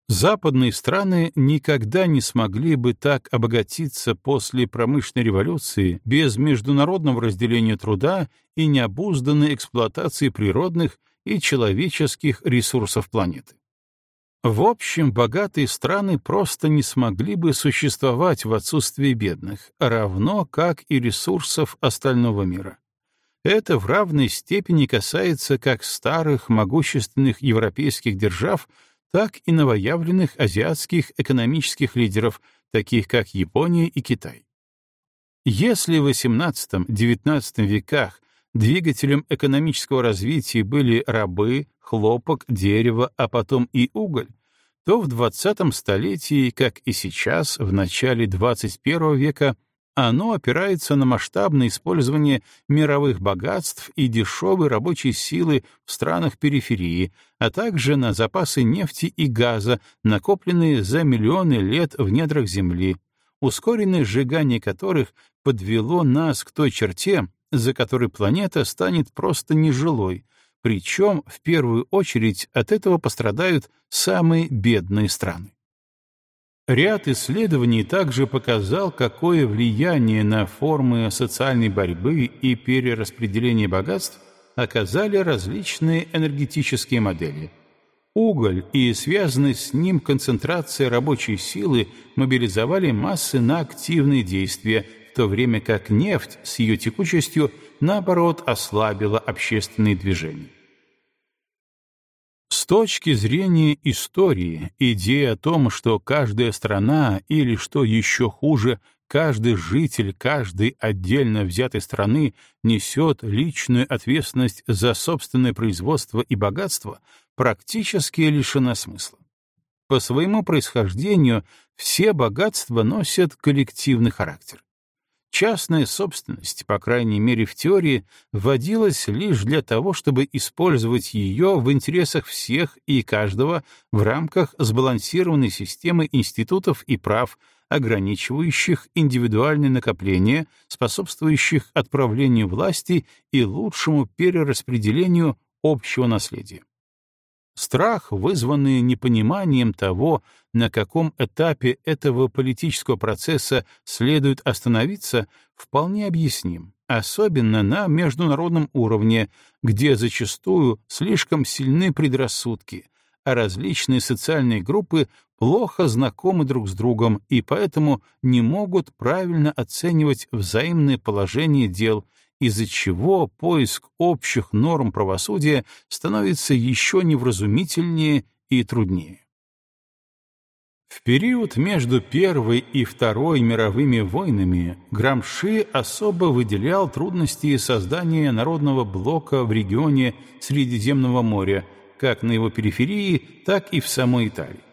Западные страны никогда не смогли бы так обогатиться после промышленной революции без международного разделения труда и необузданной эксплуатации природных и человеческих ресурсов планеты. В общем, богатые страны просто не смогли бы существовать в отсутствии бедных, равно как и ресурсов остального мира. Это в равной степени касается как старых могущественных европейских держав, так и новоявленных азиатских экономических лидеров, таких как Япония и Китай. Если в XVIII-XIX веках двигателем экономического развития были рабы, хлопок, дерево, а потом и уголь, то в 20 столетии, как и сейчас, в начале 21 века, Оно опирается на масштабное использование мировых богатств и дешевой рабочей силы в странах периферии, а также на запасы нефти и газа, накопленные за миллионы лет в недрах Земли, ускоренное сжигание которых подвело нас к той черте, за которой планета станет просто нежилой, причем в первую очередь от этого пострадают самые бедные страны. Ряд исследований также показал, какое влияние на формы социальной борьбы и перераспределения богатств оказали различные энергетические модели. Уголь и связанная с ним концентрация рабочей силы мобилизовали массы на активные действия, в то время как нефть с ее текучестью, наоборот, ослабила общественные движения. С точки зрения истории, идея о том, что каждая страна или, что еще хуже, каждый житель каждой отдельно взятой страны несет личную ответственность за собственное производство и богатство, практически лишена смысла. По своему происхождению все богатства носят коллективный характер. Частная собственность, по крайней мере в теории, вводилась лишь для того, чтобы использовать ее в интересах всех и каждого в рамках сбалансированной системы институтов и прав, ограничивающих индивидуальное накопление, способствующих отправлению власти и лучшему перераспределению общего наследия. Страх, вызванный непониманием того, на каком этапе этого политического процесса следует остановиться, вполне объясним, особенно на международном уровне, где зачастую слишком сильны предрассудки, а различные социальные группы плохо знакомы друг с другом и поэтому не могут правильно оценивать взаимное положение дел из-за чего поиск общих норм правосудия становится еще невразумительнее и труднее. В период между Первой и Второй мировыми войнами Грамши особо выделял трудности создания народного блока в регионе Средиземного моря, как на его периферии, так и в самой Италии.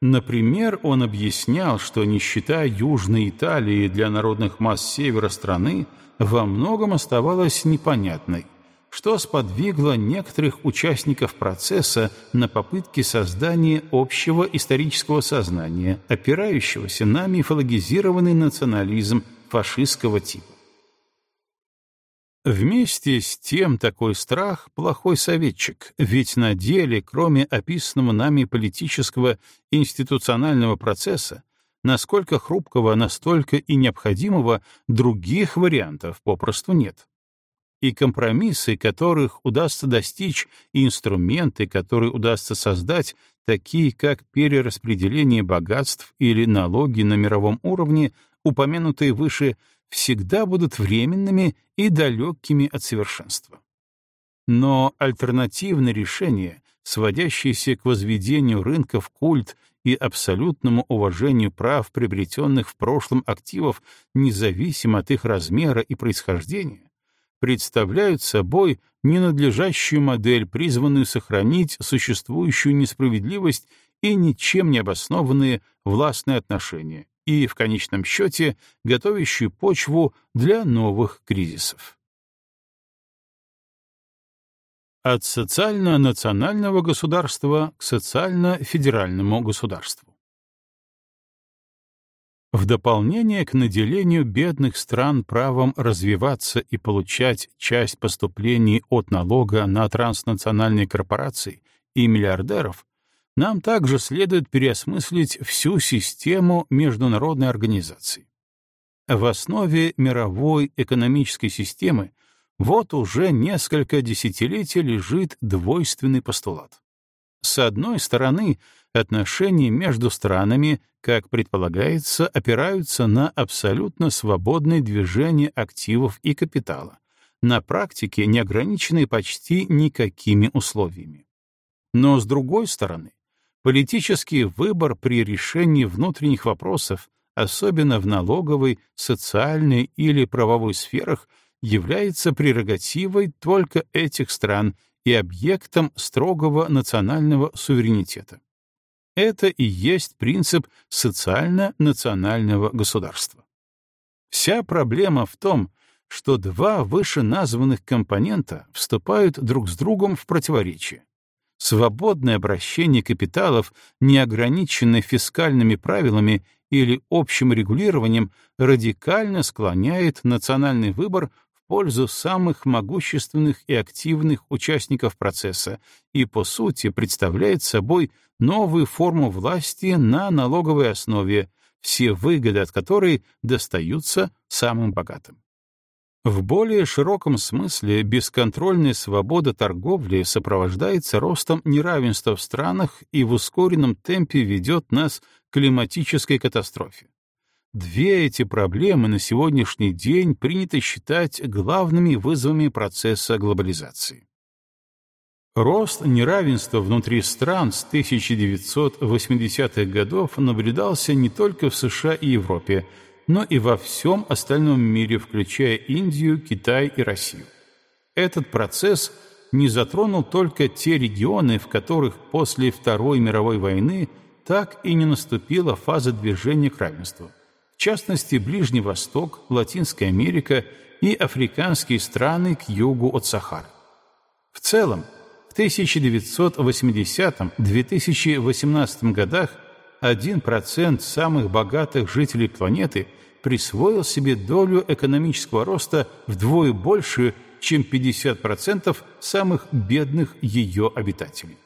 Например, он объяснял, что нищета Южной Италии для народных масс севера страны во многом оставалась непонятной, что сподвигло некоторых участников процесса на попытки создания общего исторического сознания, опирающегося на мифологизированный национализм фашистского типа. Вместе с тем такой страх — плохой советчик, ведь на деле, кроме описанного нами политического институционального процесса, насколько хрупкого, настолько и необходимого других вариантов попросту нет. И компромиссы, которых удастся достичь, и инструменты, которые удастся создать, такие как перераспределение богатств или налоги на мировом уровне, упомянутые выше, всегда будут временными и далекими от совершенства. Но альтернативное решение, сводящееся к возведению рынка в культ и абсолютному уважению прав, приобретенных в прошлом активов, независимо от их размера и происхождения, представляют собой ненадлежащую модель, призванную сохранить существующую несправедливость и ничем не обоснованные властные отношения, и, в конечном счете, готовящую почву для новых кризисов. От социально-национального государства к социально-федеральному государству. В дополнение к наделению бедных стран правом развиваться и получать часть поступлений от налога на транснациональные корпорации и миллиардеров, нам также следует переосмыслить всю систему международной организации. В основе мировой экономической системы вот уже несколько десятилетий лежит двойственный постулат. С одной стороны, отношения между странами, как предполагается, опираются на абсолютно свободное движение активов и капитала, на практике не ограниченные почти никакими условиями. Но с другой стороны, политический выбор при решении внутренних вопросов, особенно в налоговой, социальной или правовой сферах, является прерогативой только этих стран и объектом строгого национального суверенитета. Это и есть принцип социально-национального государства. Вся проблема в том, что два вышеназванных компонента вступают друг с другом в противоречие. Свободное обращение капиталов, не ограниченное фискальными правилами или общим регулированием, радикально склоняет национальный выбор пользу самых могущественных и активных участников процесса и, по сути, представляет собой новую форму власти на налоговой основе, все выгоды от которой достаются самым богатым. В более широком смысле бесконтрольная свобода торговли сопровождается ростом неравенства в странах и в ускоренном темпе ведет нас к климатической катастрофе. Две эти проблемы на сегодняшний день принято считать главными вызовами процесса глобализации. Рост неравенства внутри стран с 1980-х годов наблюдался не только в США и Европе, но и во всем остальном мире, включая Индию, Китай и Россию. Этот процесс не затронул только те регионы, в которых после Второй мировой войны так и не наступила фаза движения к равенству. В частности, Ближний Восток, Латинская Америка и африканские страны к югу от Сахары. В целом, в 1980-2018 годах 1% самых богатых жителей планеты – присвоил себе долю экономического роста вдвое большую, чем 50% самых бедных ее обитателей.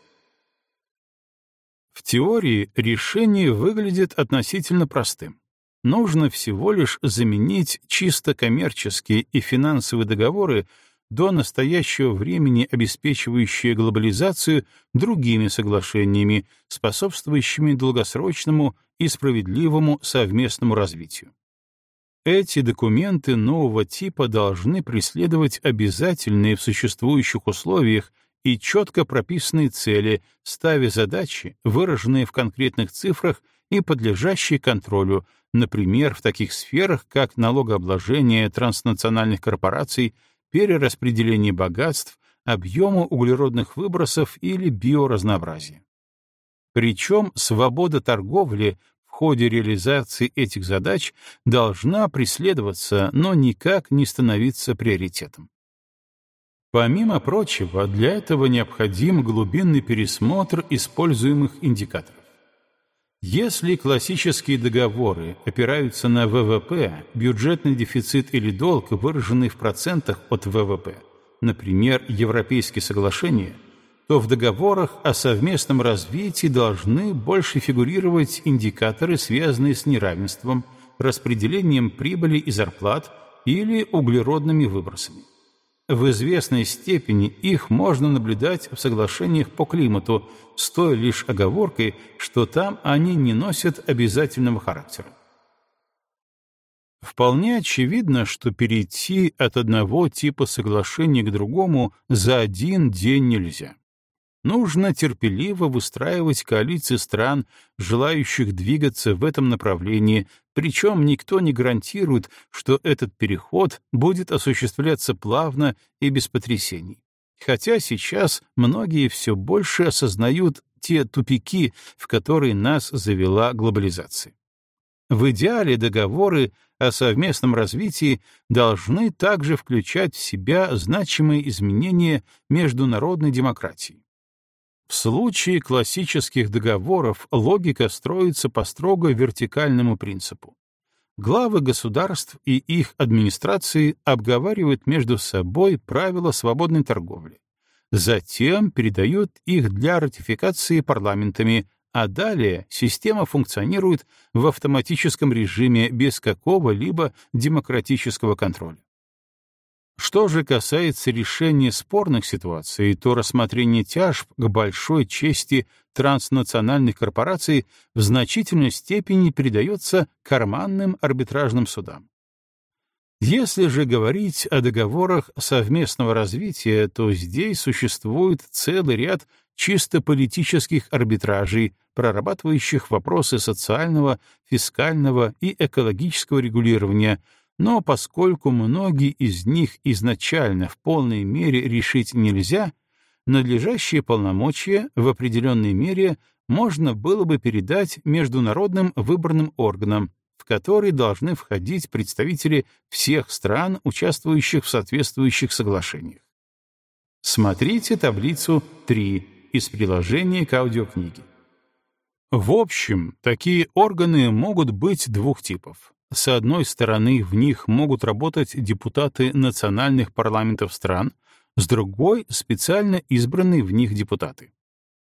В теории решение выглядит относительно простым. Нужно всего лишь заменить чисто коммерческие и финансовые договоры до настоящего времени обеспечивающие глобализацию другими соглашениями, способствующими долгосрочному и справедливому совместному развитию. Эти документы нового типа должны преследовать обязательные в существующих условиях и четко прописанные цели, ставя задачи, выраженные в конкретных цифрах и подлежащие контролю, например, в таких сферах, как налогообложение транснациональных корпораций, перераспределение богатств, объему углеродных выбросов или биоразнообразия. Причем свобода торговли ходе реализации этих задач должна преследоваться, но никак не становиться приоритетом. Помимо прочего, для этого необходим глубинный пересмотр используемых индикаторов. Если классические договоры опираются на ВВП, бюджетный дефицит или долг, выраженный в процентах от ВВП, например, Европейские соглашения — то в договорах о совместном развитии должны больше фигурировать индикаторы, связанные с неравенством, распределением прибыли и зарплат или углеродными выбросами. В известной степени их можно наблюдать в соглашениях по климату, с той лишь оговоркой, что там они не носят обязательного характера. Вполне очевидно, что перейти от одного типа соглашения к другому за один день нельзя. Нужно терпеливо выстраивать коалиции стран, желающих двигаться в этом направлении, причем никто не гарантирует, что этот переход будет осуществляться плавно и без потрясений. Хотя сейчас многие все больше осознают те тупики, в которые нас завела глобализация. В идеале договоры о совместном развитии должны также включать в себя значимые изменения международной демократии. В случае классических договоров логика строится по строго вертикальному принципу. Главы государств и их администрации обговаривают между собой правила свободной торговли. Затем передают их для ратификации парламентами, а далее система функционирует в автоматическом режиме без какого-либо демократического контроля. Что же касается решения спорных ситуаций, то рассмотрение тяжб к большой чести транснациональных корпораций в значительной степени передается карманным арбитражным судам. Если же говорить о договорах совместного развития, то здесь существует целый ряд чисто политических арбитражей, прорабатывающих вопросы социального, фискального и экологического регулирования, но поскольку многие из них изначально в полной мере решить нельзя, надлежащие полномочия в определенной мере можно было бы передать международным выборным органам, в который должны входить представители всех стран, участвующих в соответствующих соглашениях. Смотрите таблицу 3 из приложения к аудиокниге. В общем, такие органы могут быть двух типов. С одной стороны, в них могут работать депутаты национальных парламентов стран, с другой — специально избранные в них депутаты.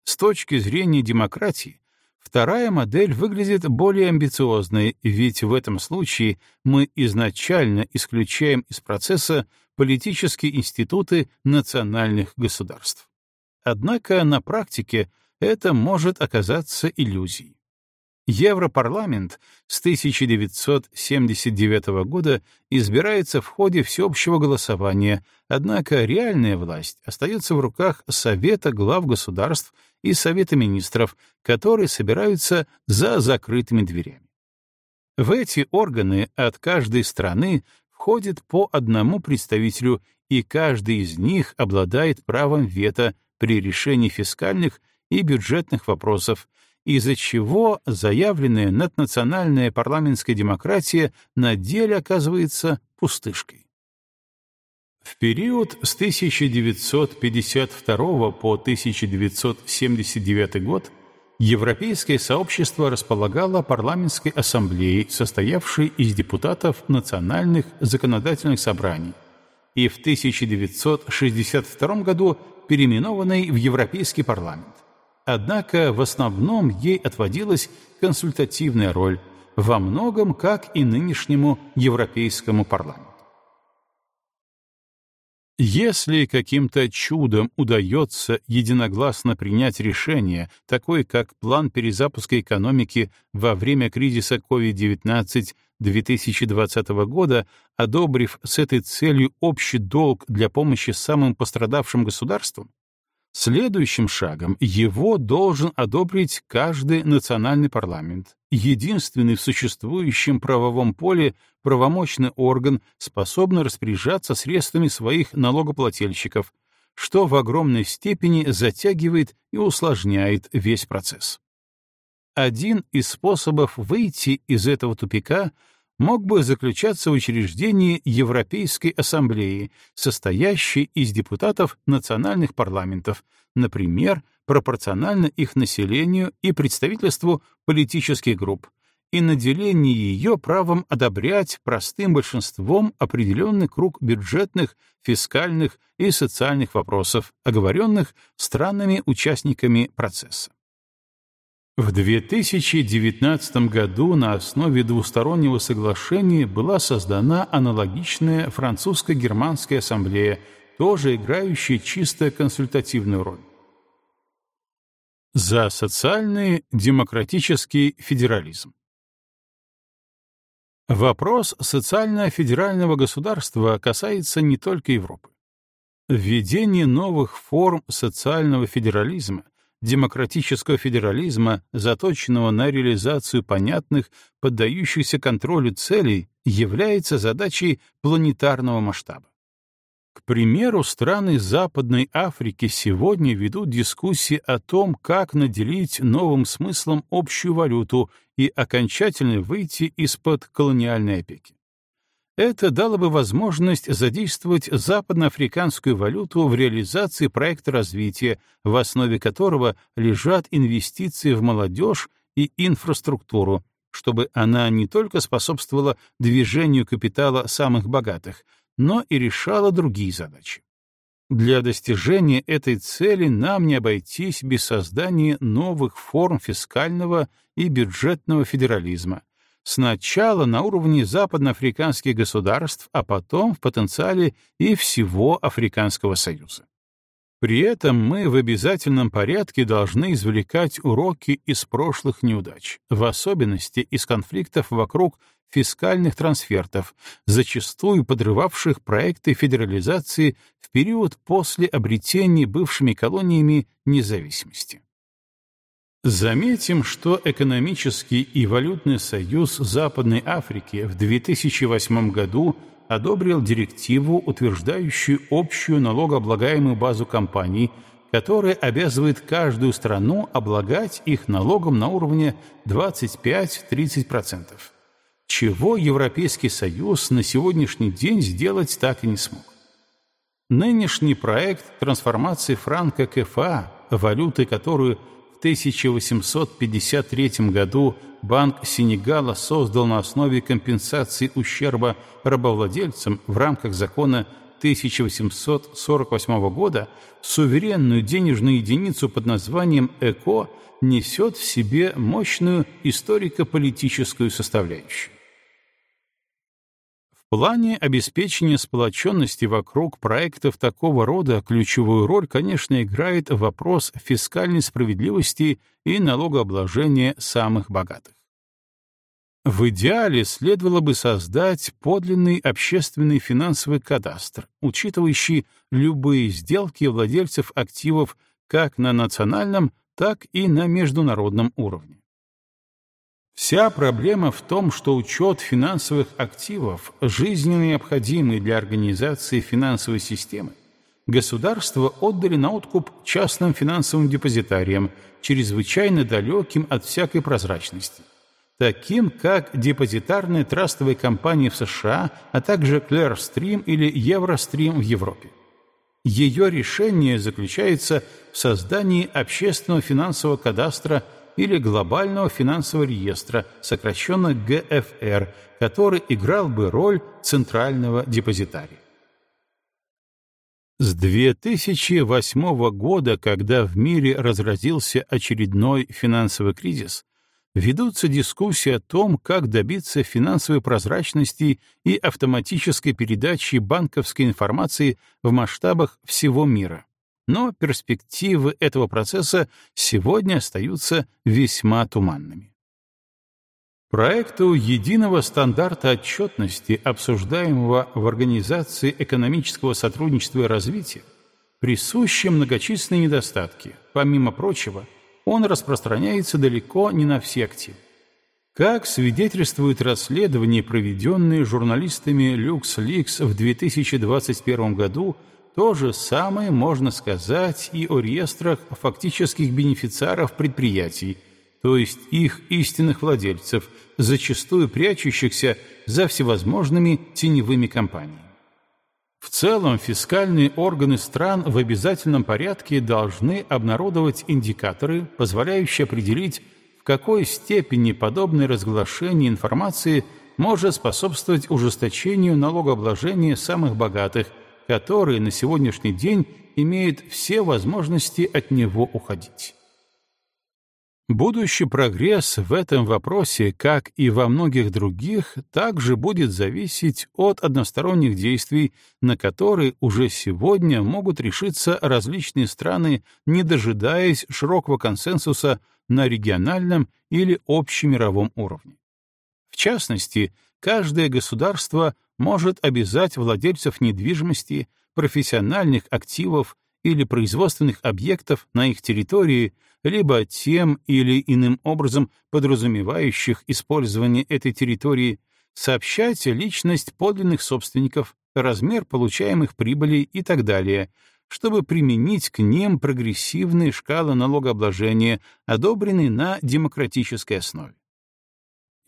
С точки зрения демократии, вторая модель выглядит более амбициозной, ведь в этом случае мы изначально исключаем из процесса политические институты национальных государств. Однако на практике это может оказаться иллюзией. Европарламент с 1979 года избирается в ходе всеобщего голосования, однако реальная власть остается в руках Совета глав государств и Совета министров, которые собираются за закрытыми дверями. В эти органы от каждой страны входит по одному представителю, и каждый из них обладает правом вето при решении фискальных и бюджетных вопросов, из-за чего заявленная наднациональная парламентская демократия на деле оказывается пустышкой. В период с 1952 по 1979 год Европейское сообщество располагало парламентской ассамблеей, состоявшей из депутатов национальных законодательных собраний, и в 1962 году переименованной в Европейский парламент. Однако в основном ей отводилась консультативная роль, во многом как и нынешнему Европейскому парламенту. Если каким-то чудом удается единогласно принять решение, такое как план перезапуска экономики во время кризиса COVID-19 2020 года, одобрив с этой целью общий долг для помощи самым пострадавшим государствам, Следующим шагом его должен одобрить каждый национальный парламент, единственный в существующем правовом поле правомочный орган, способный распоряжаться средствами своих налогоплательщиков, что в огромной степени затягивает и усложняет весь процесс. Один из способов выйти из этого тупика — мог бы заключаться в учреждении Европейской ассамблеи, состоящей из депутатов национальных парламентов, например, пропорционально их населению и представительству политических групп, и наделение ее правом одобрять простым большинством определенный круг бюджетных, фискальных и социальных вопросов, оговоренных странами-участниками процесса. В 2019 году на основе двустороннего соглашения была создана аналогичная французско-германская ассамблея, тоже играющая чисто консультативную роль. За социальный демократический федерализм. Вопрос социально-федерального государства касается не только Европы. Введение новых форм социального федерализма демократического федерализма, заточенного на реализацию понятных, поддающихся контролю целей, является задачей планетарного масштаба. К примеру, страны Западной Африки сегодня ведут дискуссии о том, как наделить новым смыслом общую валюту и окончательно выйти из-под колониальной опеки. Это дало бы возможность задействовать западноафриканскую валюту в реализации проекта развития, в основе которого лежат инвестиции в молодежь и инфраструктуру, чтобы она не только способствовала движению капитала самых богатых, но и решала другие задачи. Для достижения этой цели нам не обойтись без создания новых форм фискального и бюджетного федерализма, Сначала на уровне западноафриканских государств, а потом в потенциале и всего Африканского Союза. При этом мы в обязательном порядке должны извлекать уроки из прошлых неудач, в особенности из конфликтов вокруг фискальных трансфертов, зачастую подрывавших проекты федерализации в период после обретения бывшими колониями независимости. Заметим, что экономический и валютный союз Западной Африки в 2008 году одобрил директиву, утверждающую общую налогооблагаемую базу компаний, которая обязывает каждую страну облагать их налогом на уровне 25-30%. чего Европейский Союз на сегодняшний день сделать так и не смог. Нынешний проект трансформации франка КФА, валюты которую 1853 году Банк Сенегала создал на основе компенсации ущерба рабовладельцам в рамках закона 1848 года, суверенную денежную единицу под названием ЭКО несет в себе мощную историко-политическую составляющую. В плане обеспечения сплоченности вокруг проектов такого рода ключевую роль, конечно, играет вопрос фискальной справедливости и налогообложения самых богатых. В идеале следовало бы создать подлинный общественный финансовый кадастр, учитывающий любые сделки владельцев активов как на национальном, так и на международном уровне. Вся проблема в том, что учет финансовых активов, жизненно необходимый для организации финансовой системы, государство отдали на откуп частным финансовым депозитариям, чрезвычайно далеким от всякой прозрачности, таким как депозитарные трастовые компании в США, а также Clearstream или Eurostream в Европе. Ее решение заключается в создании общественного финансового кадастра или глобального финансового реестра, сокращенно ГФР, который играл бы роль центрального депозитария. С 2008 года, когда в мире разразился очередной финансовый кризис, ведутся дискуссии о том, как добиться финансовой прозрачности и автоматической передачи банковской информации в масштабах всего мира но перспективы этого процесса сегодня остаются весьма туманными. Проекту единого стандарта отчетности, обсуждаемого в Организации экономического сотрудничества и развития, присущи многочисленные недостатки. Помимо прочего, он распространяется далеко не на все активы. Как свидетельствует расследование, проведенное журналистами LuxLeaks в 2021 году, то же самое можно сказать и о реестрах фактических бенефициаров предприятий, то есть их истинных владельцев, зачастую прячущихся за всевозможными теневыми компаниями. В целом, фискальные органы стран в обязательном порядке должны обнародовать индикаторы, позволяющие определить, в какой степени подобное разглашение информации может способствовать ужесточению налогообложения самых богатых – которые на сегодняшний день имеют все возможности от него уходить. Будущий прогресс в этом вопросе, как и во многих других, также будет зависеть от односторонних действий, на которые уже сегодня могут решиться различные страны, не дожидаясь широкого консенсуса на региональном или общемировом уровне. В частности, каждое государство может обязать владельцев недвижимости, профессиональных активов или производственных объектов на их территории, либо тем или иным образом подразумевающих использование этой территории, сообщать личность подлинных собственников, размер получаемых прибылей и так далее, чтобы применить к ним прогрессивные шкалы налогообложения, одобренные на демократической основе.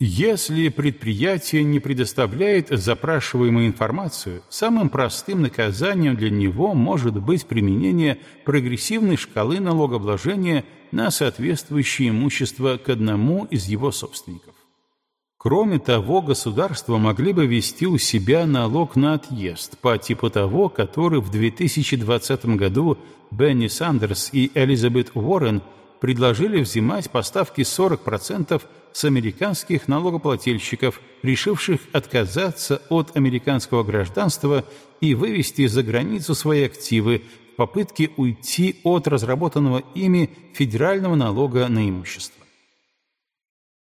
Если предприятие не предоставляет запрашиваемую информацию, самым простым наказанием для него может быть применение прогрессивной шкалы налогообложения на соответствующее имущество к одному из его собственников. Кроме того, государства могли бы ввести у себя налог на отъезд по типу того, который в 2020 году Бенни Сандерс и Элизабет Уоррен предложили взимать по ставке 40% с американских налогоплательщиков, решивших отказаться от американского гражданства и вывести за границу свои активы в попытке уйти от разработанного ими федерального налога на имущество.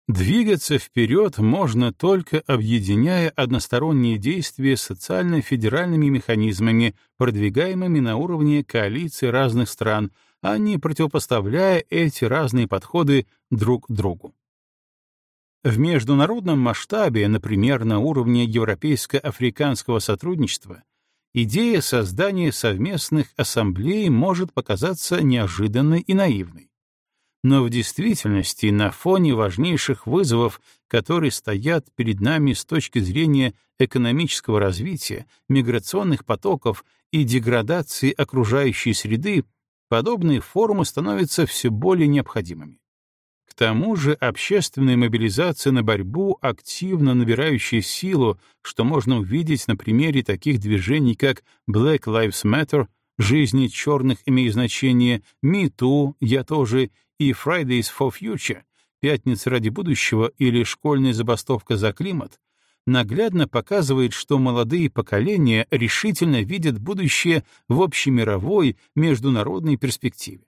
Двигаться вперед можно только объединяя односторонние действия социально-федеральными механизмами, продвигаемыми на уровне коалиции разных стран, а не противопоставляя эти разные подходы друг другу. В международном масштабе, например, на уровне европейско-африканского сотрудничества, идея создания совместных ассамблей может показаться неожиданной и наивной. Но в действительности на фоне важнейших вызовов которые стоят перед нами с точки зрения экономического развития, миграционных потоков и деградации окружающей среды, подобные форумы становятся все более необходимыми. К тому же общественная мобилизация на борьбу, активно набирающая силу, что можно увидеть на примере таких движений, как Black Lives Matter, «Жизни черных имеет значение», «Me Too», «Я тоже» и «Fridays for Future», «Пятница ради будущего» или «Школьная забастовка за климат», наглядно показывает, что молодые поколения решительно видят будущее в общемировой международной перспективе.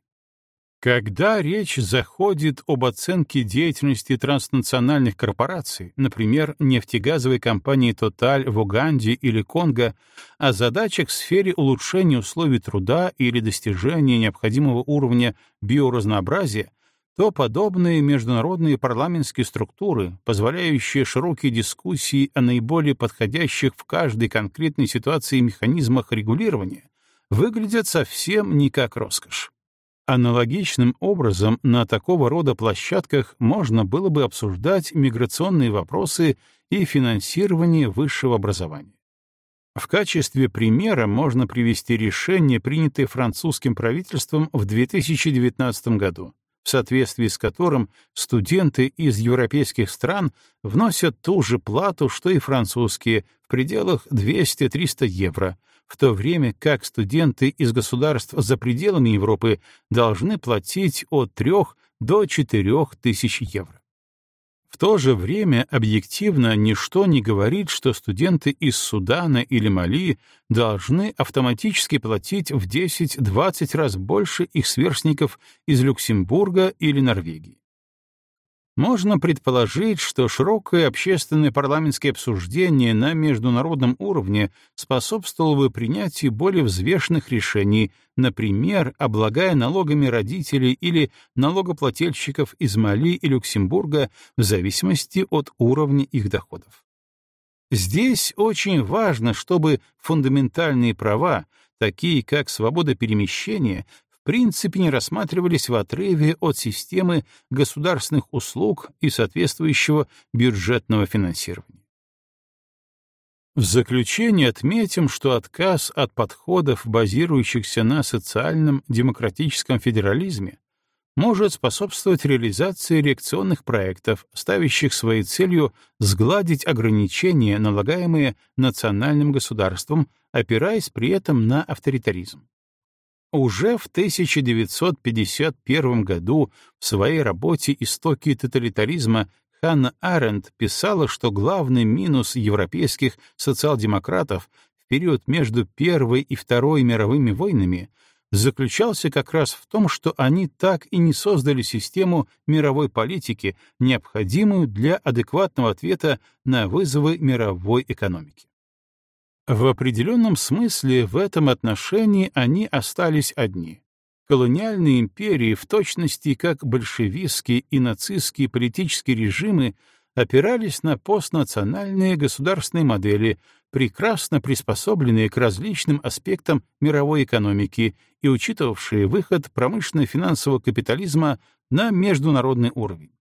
Когда речь заходит об оценке деятельности транснациональных корпораций, например, нефтегазовой компании Total в Уганде или Конго, о задачах в сфере улучшения условий труда или достижения необходимого уровня биоразнообразия, то подобные международные парламентские структуры, позволяющие широкие дискуссии о наиболее подходящих в каждой конкретной ситуации механизмах регулирования, выглядят совсем не как роскошь. Аналогичным образом на такого рода площадках можно было бы обсуждать миграционные вопросы и финансирование высшего образования. В качестве примера можно привести решение, принятое французским правительством в 2019 году, в соответствии с которым студенты из европейских стран вносят ту же плату, что и французские, в пределах 200-300 евро, в то время как студенты из государств за пределами Европы должны платить от 3 до 4 тысяч евро. В то же время объективно ничто не говорит, что студенты из Судана или Мали должны автоматически платить в 10-20 раз больше их сверстников из Люксембурга или Норвегии. Можно предположить, что широкое общественное парламентское обсуждение на международном уровне способствовало бы принятию более взвешенных решений, например, облагая налогами родителей или налогоплательщиков из Мали и Люксембурга в зависимости от уровня их доходов. Здесь очень важно, чтобы фундаментальные права, такие как свобода перемещения, принципе не рассматривались в отрыве от системы государственных услуг и соответствующего бюджетного финансирования. В заключение отметим, что отказ от подходов, базирующихся на социальном демократическом федерализме, может способствовать реализации реакционных проектов, ставящих своей целью сгладить ограничения, налагаемые национальным государством, опираясь при этом на авторитаризм. Уже в 1951 году в своей работе «Истоки тоталитаризма» Ханна Аренд писала, что главный минус европейских социал-демократов в период между Первой и Второй мировыми войнами заключался как раз в том, что они так и не создали систему мировой политики, необходимую для адекватного ответа на вызовы мировой экономики. В определенном смысле в этом отношении они остались одни. Колониальные империи, в точности как большевистские и нацистские политические режимы, опирались на постнациональные государственные модели, прекрасно приспособленные к различным аспектам мировой экономики и учитывавшие выход промышленно-финансового капитализма на международный уровень.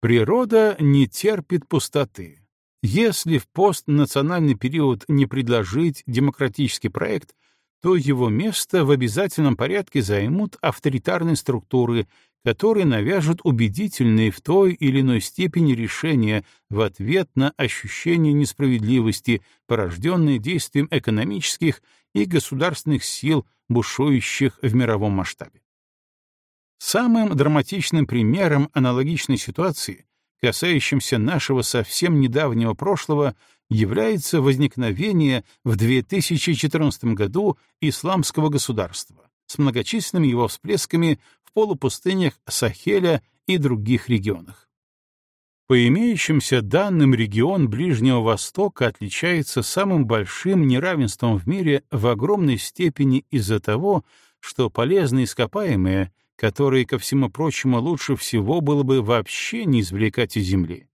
Природа не терпит пустоты если в постнациональный период не предложить демократический проект, то его место в обязательном порядке займут авторитарные структуры, которые навяжут убедительные в той или иной степени решения в ответ на ощущение несправедливости, порожденные действием экономических и государственных сил, бушующих в мировом масштабе. Самым драматичным примером аналогичной ситуации касающимся нашего совсем недавнего прошлого, является возникновение в 2014 году исламского государства с многочисленными его всплесками в полупустынях Сахеля и других регионах. По имеющимся данным, регион Ближнего Востока отличается самым большим неравенством в мире в огромной степени из-за того, что полезные ископаемые которые, ко всему прочему, лучше всего было бы вообще не извлекать из земли.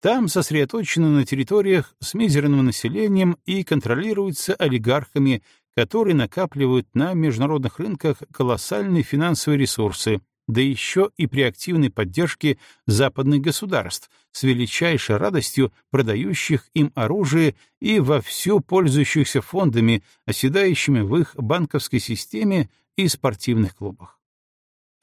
Там сосредоточены на территориях с мизерным населением и контролируются олигархами, которые накапливают на международных рынках колоссальные финансовые ресурсы, да еще и при активной поддержке западных государств, с величайшей радостью продающих им оружие и вовсю пользующихся фондами, оседающими в их банковской системе и спортивных клубах.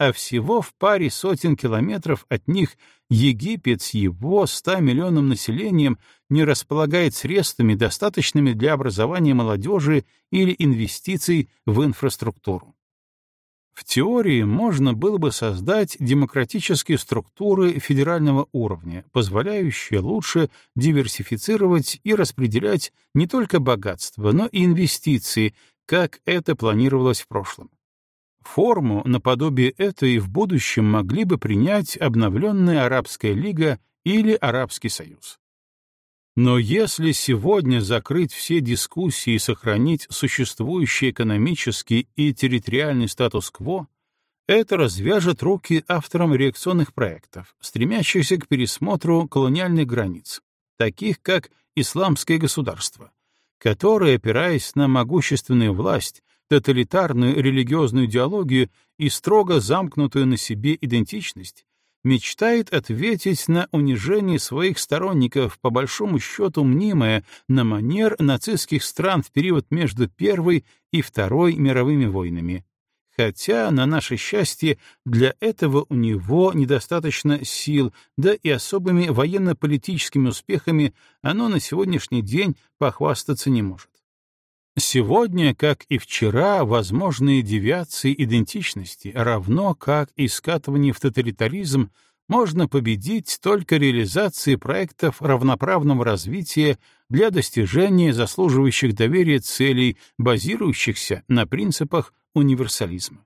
А всего в паре сотен километров от них Египет с его 100 миллионным населением не располагает средствами, достаточными для образования молодежи или инвестиций в инфраструктуру. В теории можно было бы создать демократические структуры федерального уровня, позволяющие лучше диверсифицировать и распределять не только богатство, но и инвестиции, как это планировалось в прошлом. Форму наподобие этой в будущем могли бы принять обновленная Арабская лига или Арабский союз. Но если сегодня закрыть все дискуссии и сохранить существующий экономический и территориальный статус-кво, это развяжет руки авторам реакционных проектов, стремящихся к пересмотру колониальных границ, таких как исламское государство, которое, опираясь на могущественную власть, тоталитарную религиозную идеологию и строго замкнутую на себе идентичность, мечтает ответить на унижение своих сторонников, по большому счету мнимое, на манер нацистских стран в период между Первой и Второй мировыми войнами. Хотя, на наше счастье, для этого у него недостаточно сил, да и особыми военно-политическими успехами оно на сегодняшний день похвастаться не может. Сегодня, как и вчера, возможные девиации идентичности, равно как и скатывание в тоталитаризм, можно победить только реализацией проектов равноправного развития для достижения заслуживающих доверия целей, базирующихся на принципах универсализма.